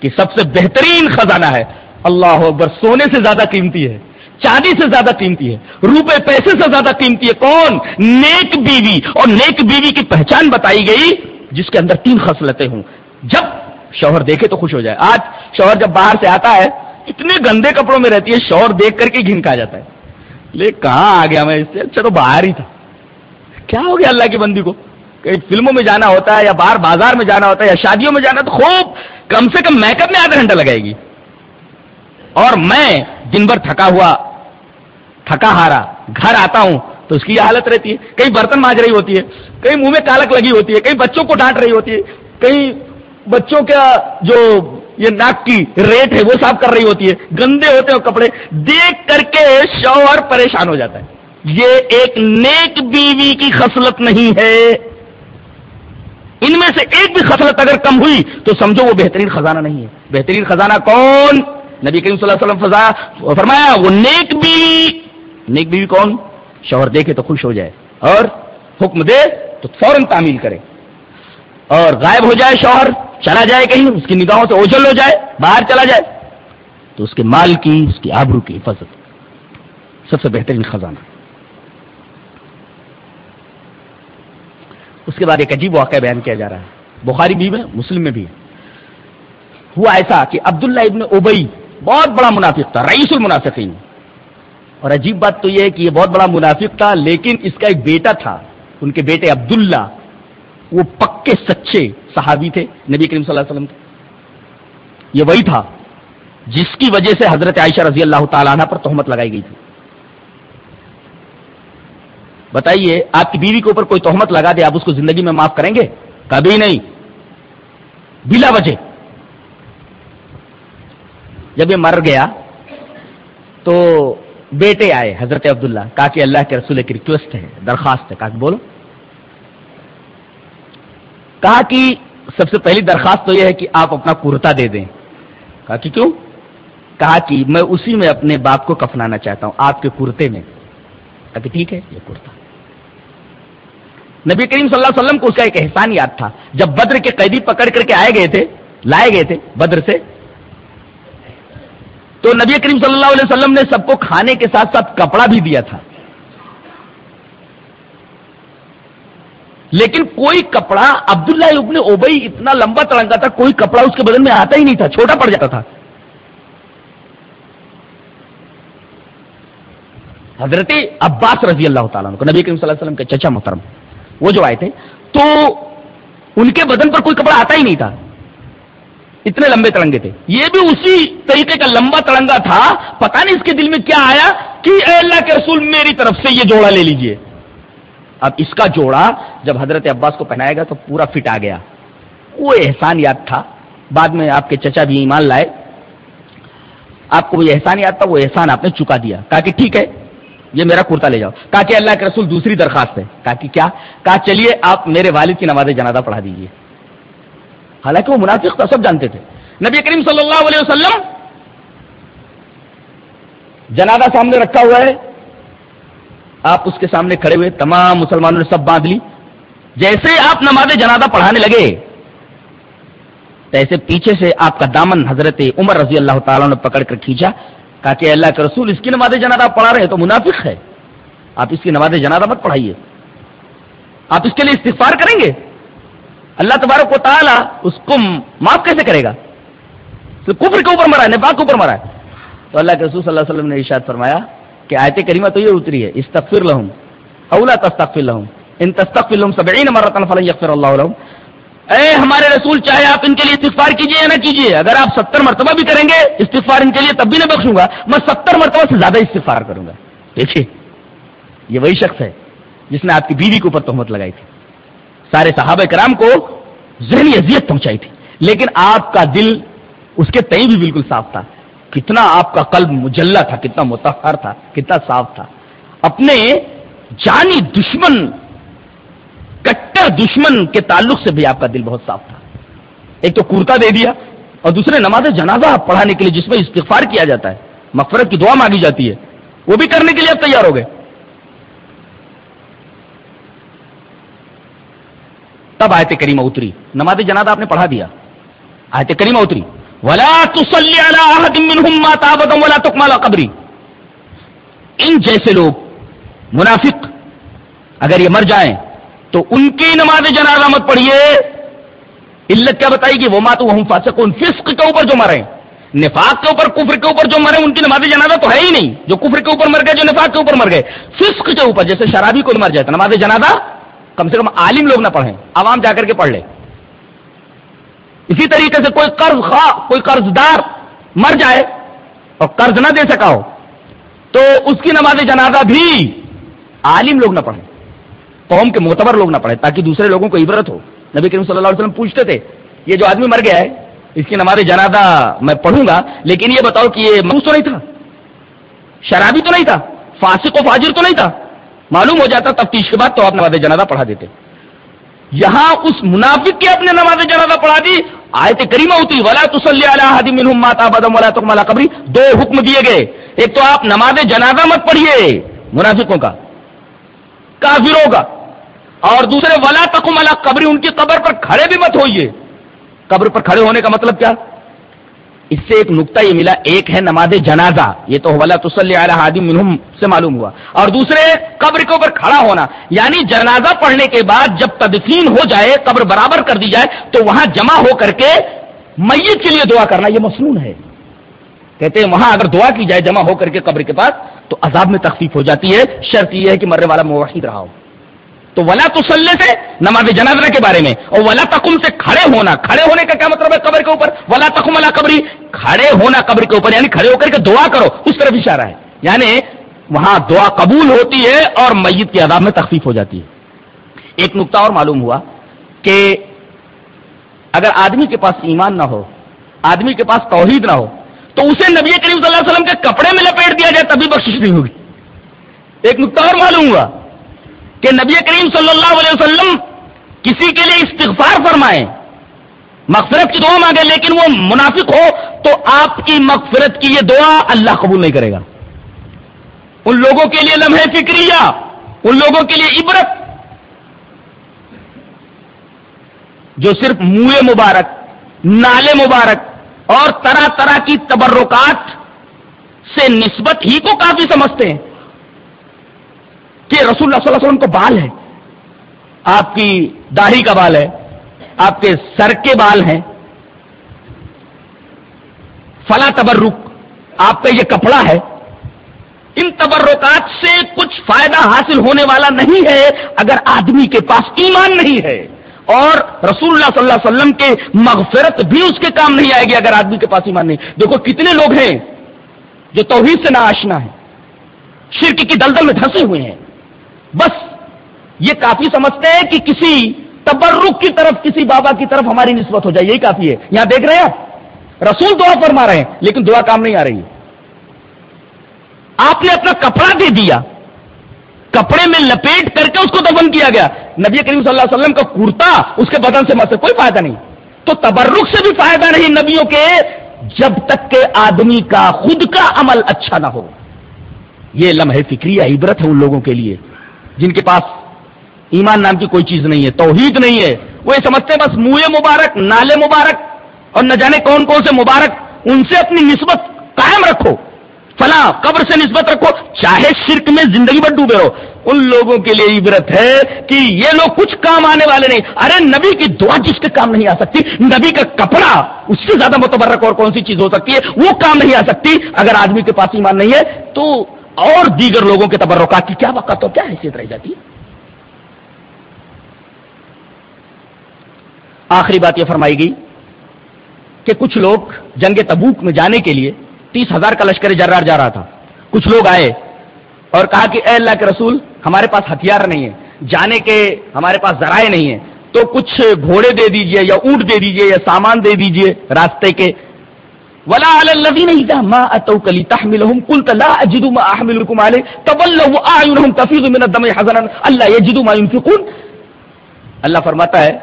کہ سب سے بہترین خزانہ ہے۔ اللہ اکبر، سونے سے زیادہ قیمتی ہے، چاندی سے زیادہ قیمتی ہے، روپے پیسے سے زیادہ قیمتی ہے۔ کون؟ نیک بیوی۔ اور نیک بیوی کی پہچان بتائی گئی جس کے اندر تین خصلتیں ہوں۔ جب شوہر دیکھے تو خوش ہو جائے۔ آج شوہر جب باہر سے آتا ہے، اتنے گندے کپڑوں میں رہتی ہے، شوہر دیکھ کر کے گھن کھا جاتا ہے۔ لے، کہاں آ گیا میں اس سے؟ اچھا تو باہر ہی تھا۔ کیا ہو گیا اللہ کی بندی کو؟ کہیں فلموں میں جانا ہوتا ہے یا باہر بازار میں جانا ہوتا ہے یا شادیوں میں جانا تو خوب کم سے کم میک اپ میں آدھا گھنٹہ لگائے گی۔ اور میں دن بھر تھکا ہوا، تھکا ہارا، گھر آتا ہوں تو اس کی یہ حالت رہتی ہے۔ کئی برتن مانج رہی ہوتی ہے کئی منہ میں کالک لگی ہوتی ہے کئی بچوں کو ڈانٹ رہی ہوتی ہے کئی بچوں کا جو یہ ناک کی ریٹ ہے وہ صاف کر رہی ہوتی ہے۔ گندے ہوتے ہیں کپڑے، دیکھ کر کے شوہر پریشان ہو جاتا ہے۔ یہ ایک نیک بیوی کی خصلت نہیں ہے۔ ان میں سے ایک بھی خصلت اگر کم ہوئی تو سمجھو وہ بہترین خزانہ نہیں ہے۔ بہترین خزانہ کون؟ نبی کریم صلی اللہ علیہ وسلم فضا فرمایا، وہ نیک بیوی نیک بیوی کون؟ شوہر دیکھے تو خوش ہو جائے۔ اور حکم دے تو فوراً تعمیل کرے۔ اور غائب ہو جائے شوہر، چلا جائے کہیں، اس کی نگاہوں سے اوجل ہو جائے، باہر چلا جائے۔ تو اس کے مال کی، اس کی آبرو کی حفاظت۔ سب سے بہترین خزانہ۔ اس کے بعد ایک عجیب واقعہ بیان کیا جا رہا ہے۔ بخاری بھی میں مسلم میں بھی ہوا ایسا کہ عبداللہ ابن ابئی بہت بڑا منافق تھا، رئیس المنافقین۔ اور عجیب بات تو یہ ہے کہ یہ بہت بڑا منافق تھا، لیکن اس کا ایک بیٹا تھا، ان کے بیٹے عبداللہ۔ وہ پکے، سچے صحابی تھے، نبی کریم صلی اللہ علیہ وسلم کے۔ یہ وہی تھا جس کی وجہ سے حضرت عائشہ رضی اللہ تعالیٰ عنہ پر تہمت لگائی گئی تھی۔ بتائیے، آپ کی بیوی کے اوپر کوئی تہمت لگا دے، آپ اس کو زندگی میں معاف کریں گے؟ کبھی نہیں۔ بلا وجہ۔ جب یہ مر گیا، تو بیٹے آئے، حضرت عبداللہ کہا کہ اللہ کے رسول کی ریکویسٹ ہے، درخواست ہے۔ کہا کہ بولو۔ کہا کہ سب سے پہلی درخواست تو یہ ہے کہ آپ اپنا کرتا دے دیں۔ کہا کہ کیوں؟ کہا کہ میں اسی میں اپنے باپ کو کفنانا چاہتا ہوں، آپ کے کرتے میں۔ کہ ٹھیک ہے، یہ کرتا۔ نبی کریم صلی اللہ علیہ وسلم کو اس کا ایک احسان یاد تھا۔ جب بدر کے قیدی پکڑ کر کے آئے گئے تھے، لائے گئے تھے بدر سے، تو نبی کریم صلی اللہ علیہ وسلم نے سب کو کھانے کے ساتھ ساتھ کپڑا بھی دیا تھا۔ لیکن کوئی کپڑا عبداللہ ابن اوبئی اتنا لمبا ترنگا تھا، کوئی کپڑا اس کے بدن میں آتا ہی نہیں تھا، چھوٹا پڑ جاتا تھا۔ حضرت عباس رضی اللہ تعالیٰ کو، نبی کریم صلی اللہ علیہ وسلم کے چچا محترم، وہ جو آئے تھے، تو ان کے بدن پر کوئی کپڑا آتا ہی نہیں تھا۔ اتنے لمبے ترنگے تھے۔ یہ بھی اسی طریقے کا لمبا ترنگا تھا۔ پتا نہیں اس کے دل میں کیا آیا کہ اے اللہ کے رسول، میری طرف سے یہ جوڑا لے لیجیے۔ اب اس کا جوڑا جب حضرت عباس کو پہنائے گا تو پورا فٹ آ گیا۔ وہ احسان یاد تھا۔ بعد میں آپ کے چچا بھی ایمان لائے۔ آپ کو وہ احسان یاد تھا، وہ احسان آپ نے چکا دیا۔ کہا کہ ٹھیک ہے یہ میرا کرتا لے جاؤ۔ کہا کہ اللہ کے رسول دوسری درخواست ہے۔ کہا کہ کیا؟ کہا چلیے آپ میرے والد کی نماز جنازہ پڑھا دیجیے حالانکہ وہ منافق تھا، سب جانتے تھے۔ نبی کریم صلی اللہ علیہ وسلم جنازہ سامنے رکھا ہوا ہے۔ آپ اس کے سامنے کھڑے ہوئے، تمام مسلمانوں نے سب باندھ لی۔ جیسے آپ نماز جنازہ پڑھانے لگے ایسے پیچھے سے آپ کا دامن حضرت عمر رضی اللہ تعالیٰ نے پکڑ کر کھینچا۔ کہا کہ اللہ کے رسول، اس کی نماز جنازہ پڑھا رہے تو منافق ہے۔ آپ اس کی نماز جنازہ مت پڑھائیے۔ آپ اس کے لیے استغفار کریں گے۔ اللہ تبارک و تعالیٰ اس کو معاف کیسے کرے گا؟ کفر کے اوپر مرا ہے، نفاق کے اوپر مرا ہے۔ تو اللہ کے رسول صلی اللہ علیہ وسلم نے ارشاد فرمایا کہ آیت کریمہ تو یہ اتری ہے، استغفر لہم اولا تستغفر لہم ان تستغفر لہم سبعین مرتن فلن یغفر اللہ لہم اے ہمارے رسول، چاہے آپ ان کے لیے استغفار کیجیے یا نہ کیجیے، اگر آپ ستر مرتبہ بھی کریں گے استغفار ان کے لیے، تب بھی نہ بخشوں گا، میں ستر مرتبہ سے زیادہ استغفار کروں گا۔ دیکھیے، یہ وہی شخص ہے جس نے آپ کی بیوی کے اوپر تہمت لگائی تھی۔ سارے صحابہ کرام کو ذہنی اذیت پہنچائی تھی۔ لیکن آپ کا دل اس کے تئیں بھی بالکل صاف تھا۔ کتنا آپ کا قلب مجلہ تھا، کتنا متحر تھا، کتنا صاف تھا۔ اپنے جانی دشمن کٹر دشمن کے تعلق سے بھی آپ کا دل بہت صاف تھا۔ ایک تو کرتا دے دیا اور دوسرے نماز جنازہ پڑھانے کے لیے جس میں استغفار کیا جاتا ہے، مغفرت کی دعا مانگی جاتی ہے۔ وہ بھی کرنے کے لیے آپ تیار ہو گئے۔ تب آیت کریمہ اتری۔ نماز جنازہ آپ نے پڑھا دیا۔ آیت کریمہ اتری۔ ولا تصلی علی احد منهم مات ابدا ولا تقمل قبری ان جیسے لوگ منافق، اگر یہ مر جائیں تو ان کی نماز جنازہ مت پڑھیے۔ علت کیا بتائی گی؟ وہ مات وہ فاسقون۔ فسق کے اوپر جو مرے، نفاق کے اوپر، کفر کے اوپر جو مرے، ان کی نماز جنازہ تو ہے ہی نہیں۔ جو کفر کے اوپر مر گئے، جو نفاق کے اوپر مر گئے۔ فسق کے اوپر، جیسے شرابی کو مر جائے تو نماز جنازہ کم سے کم عالم لوگ نہ پڑھیں، عوام جا کر کے پڑھ لے۔ اسی طریقے سے کوئی قرض خواہ، کوئی قرض دار مر جائے اور قرض نہ دے سکا ہو، تو اس کی نماز جنازہ بھی عالم لوگ نہ پڑھیں۔ قوم کے معتبر لوگ نہ پڑھیں تاکہ دوسرے لوگوں کو عبرت ہو۔ نبی کریم صلی اللہ علیہ وسلم پوچھتے تھے، یہ جو آدمی مر گیا ہے، اس کی نماز جنازہ میں پڑھوں گا، لیکن یہ بتاؤ کہ یہ موس تو نہیں تھا، شرابی تو نہیں تھا، فاسق و فاجر تو نہیں تھا۔ معلوم ہو جاتا تفتیش کے بعد تو آپ نماز جنازہ پڑھا دیتے۔ یہاں اس منافق کے اپنے نماز جنازہ پڑھا دی۔ آیت کریمہ ہوتی، ولا تسلی علی منہم ماتا بدم ولا تکمل قبری دو حکم دیے گئے۔ ایک تو آپ نماز جنازہ مت پڑھیے، منافقوں کا، کافروں کا۔ اور دوسرے ولا تکمل قبری ان کی قبر پر کھڑے بھی مت ہوئیے۔ قبر پر کھڑے ہونے کا مطلب کیا؟ اس سے ایک نقطہ یہ ملا، ایک ہے نماز جنازہ۔ یہ تو ولا تسلی علی منہم سے معلوم ہوا۔ اور دوسرے قبر کے اوپر کھڑا ہونا۔ یعنی جنازہ پڑھنے کے بعد جب تدفین ہو جائے، قبر برابر کر دی جائے، تو وہاں جمع ہو کر کے میت کے لیے دعا کرنا، یہ مصنون ہے۔ کہتے ہیں وہاں اگر دعا کی جائے، جمع ہو کر کے قبر کے پاس، تو عذاب میں تخفیف ہو جاتی ہے۔ شرط یہ ہے کہ مرنے والا موحد رہا ہو۔ تو ولا تسلے سے نماز جنازہ کے بارے میں اور ولا تکم سے کھڑے ہونا، کھڑے ہونے کا کیا مطلب ہے قبر کے اوپر؟ ولا تکم اللہ قبری، کھڑے ہونا قبر کے اوپر یعنی کھڑے ہو کر کے دعا کرو، اس طرف اشارہ ہے۔ یعنی وہاں دعا قبول ہوتی ہے اور میت کے عذاب میں تخفیف ہو جاتی ہے۔ ایک نقطہ اور معلوم ہوا کہ اگر آدمی کے پاس ایمان نہ ہو، آدمی کے پاس توحید نہ ہو، تو اسے نبی کریم صلی اللہ علیہ وسلم کے کپڑے میں لپیٹ دیا جائے، تبھی بخش نہیں ہوگی۔ ایک نقطہ اور معلوم ہوا کہ نبی کریم صلی اللہ علیہ وسلم کسی کے لیے استغفار فرمائے، مغفرت کی دعا مانگے، لیکن وہ منافق ہو تو آپ کی مغفرت کی یہ دعا اللہ قبول نہیں کرے گا۔ ان لوگوں کے لیے لمحے فکریہ، ان لوگوں کے لیے عبرت، جو صرف منہ مبارک، نالے مبارک اور طرح طرح کی تبرکات سے نسبت ہی کو کافی سمجھتے ہیں۔ کہ رسول اللہ صلی اللہ علیہ وسلم کو بال ہے۔ آپ کی داڑھی کا بال ہے۔ آپ کے سر کے بال ہیں۔ فلا تبرک، آپ کا یہ کپڑا ہے۔ ان تبرکات سے کچھ فائدہ حاصل ہونے والا نہیں ہے اگر آدمی کے پاس ایمان نہیں ہے۔ اور رسول اللہ صلی اللہ علیہ وسلم کے مغفرت بھی اس کے کام نہیں آئے گی اگر آدمی کے پاس ایمان نہیں۔ دیکھو کتنے لوگ ہیں جو توحید سے نہ آشنا ہے شرک کی دلدل میں دھسے ہوئے ہیں۔ بس یہ کافی سمجھتے ہیں کہ کسی تبرک کی طرف، کسی بابا کی طرف ہماری نسبت ہو جائے، یہی کافی ہے۔ یہاں دیکھ رہے ہیں آپ؟ رسول دعا فرما رہے ہیں، لیکن دعا کام نہیں آ رہی۔ آپ نے اپنا کپڑا دے دیا۔ کپڑے میں لپیٹ کر کے اس کو دفن کیا گیا۔ نبی کریم صلی اللہ علیہ وسلم کا کرتا اس کے بدن سے مت کوئی فائدہ نہیں۔ تو تبرک سے بھی فائدہ نہیں نبیوں کے، جب تک کہ آدمی کا خود کا عمل اچھا نہ ہو۔ یہ لمحے فکری عبرت ہے ان لوگوں کے لیے۔ جن کے پاس ایمان نام کی کوئی چیز نہیں ہے، توحید نہیں ہے۔ وہ یہ سمجھتے ہیں، بس منہ مبارک، نالے مبارک، اور نہ جانے کون کون سے مبارک، ان سے اپنی نسبت قائم رکھو۔ فلاں قبر سے نسبت رکھو، چاہے شرک میں زندگی بھر ڈوبے ہو ان لوگوں کے لیے عبرت ہے کہ یہ لوگ کچھ کام آنے والے نہیں۔ ارے، نبی کی دعا جس کے کام نہیں آ سکتی، نبی کا کپڑا، اس سے زیادہ متبرک اور کون سی چیز ہو سکتی ہے، وہ کام نہیں آ سکتی۔ اگر آدمی کے پاس ایمان نہیں ہے، تو اور دیگر لوگوں کے تبرکات کی کیا وقت اور کیا حیثیت رہ جاتی؟ ہے آخری بات یہ فرمائی گئی کہ کچھ لوگ جنگ تبوک میں جانے کے لیے تیس ہزار کا لشکر جرار جا رہا تھا۔ کچھ لوگ آئے اور کہا کہ اے اللہ کے رسول، ہمارے پاس ہتھیار نہیں ہے، جانے کے ہمارے پاس ذرائع نہیں ہے تو کچھ گھوڑے دے دیجیے یا اونٹ دے دیجیے یا سامان دے دیجیے راستے کے ولا الذين اذا ما اتوك لتحملهم قلت لا اجد ما احملكم عليه. تولوا اعينهم تفيض من الدم حزنا. الا يجدوا ما ينفقون. اللہ فرماتا ہے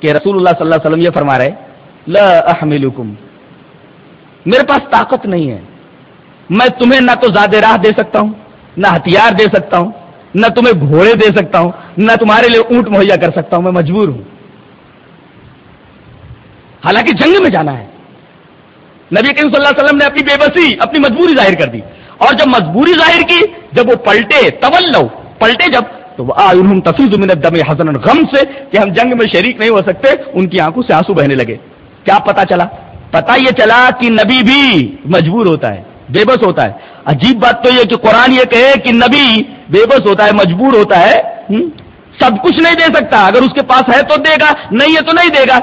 کہ رسول اللہ صلی اللہ علیہ وسلم یہ فرما رہے لا احملکم میرے پاس طاقت نہیں ہے۔ میں تمہیں نہ تو زیادہ راہ دے سکتا ہوں، نہ ہتھیار دے سکتا ہوں، نہ تمہیں گھوڑے دے سکتا ہوں، نہ تمہارے لیے اونٹ مہیا کر سکتا ہوں، میں مجبور ہوں۔ حالانکہ جنگ میں جانا ہے۔ نبی کریم صلی اللہ علیہ وسلم نے اپنی بے بسی، اپنی مجبوری ظاہر کر دی۔ اور جب مجبوری ظاہر کی، جب وہ پلٹے طول پلٹے جب، تو تفیظ من الدم حسن غم سے کہ ہم جنگ میں شریک نہیں ہو سکتے، ان کی آنکھوں سے آنسو بہنے لگے۔ کیا پتا چلا؟ پتا یہ چلا کہ نبی بھی مجبور ہوتا ہے، بے بس ہوتا ہے۔ عجیب بات تو یہ کہ قرآن یہ کہے کہ نبی بے بس ہوتا ہے، مجبور ہوتا ہے سب کچھ نہیں دے سکتا۔ اگر اس کے پاس ہے تو دے گا، نہیں ہے تو نہیں دے گا۔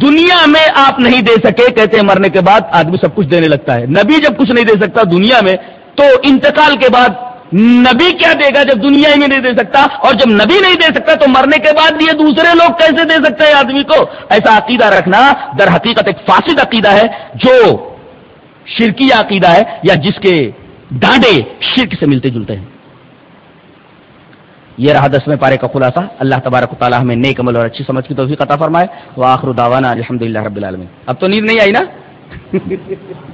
دنیا میں آپ نہیں دے سکے، کہتے ہیں مرنے کے بعد آدمی سب کچھ دینے لگتا ہے۔ نبی جب کچھ نہیں دے سکتا دنیا میں، تو انتقال کے بعد نبی کیا دے گا جب دنیا میں نہیں دے سکتا؟ اور جب نبی نہیں دے سکتا، تو مرنے کے بعد یہ دوسرے لوگ کیسے دے سکتے ہیں آدمی کو؟ ایسا عقیدہ رکھنا در حقیقت ایک فاسد عقیدہ ہے، جو شرکی عقیدہ ہے یا جس کے ڈانڈے شرک سے ملتے جلتے ہیں۔ یہ رہا دسویں پارے کا خلاصہ. اللہ تبارک و تعالیٰ ہمیں نیک عمل اور اچھی سمجھ کی توفیق عطا فرمائے. وہ آخر داوانہ الحمد للہ رب العالمین. اب تو نیند نہیں آئی نا؟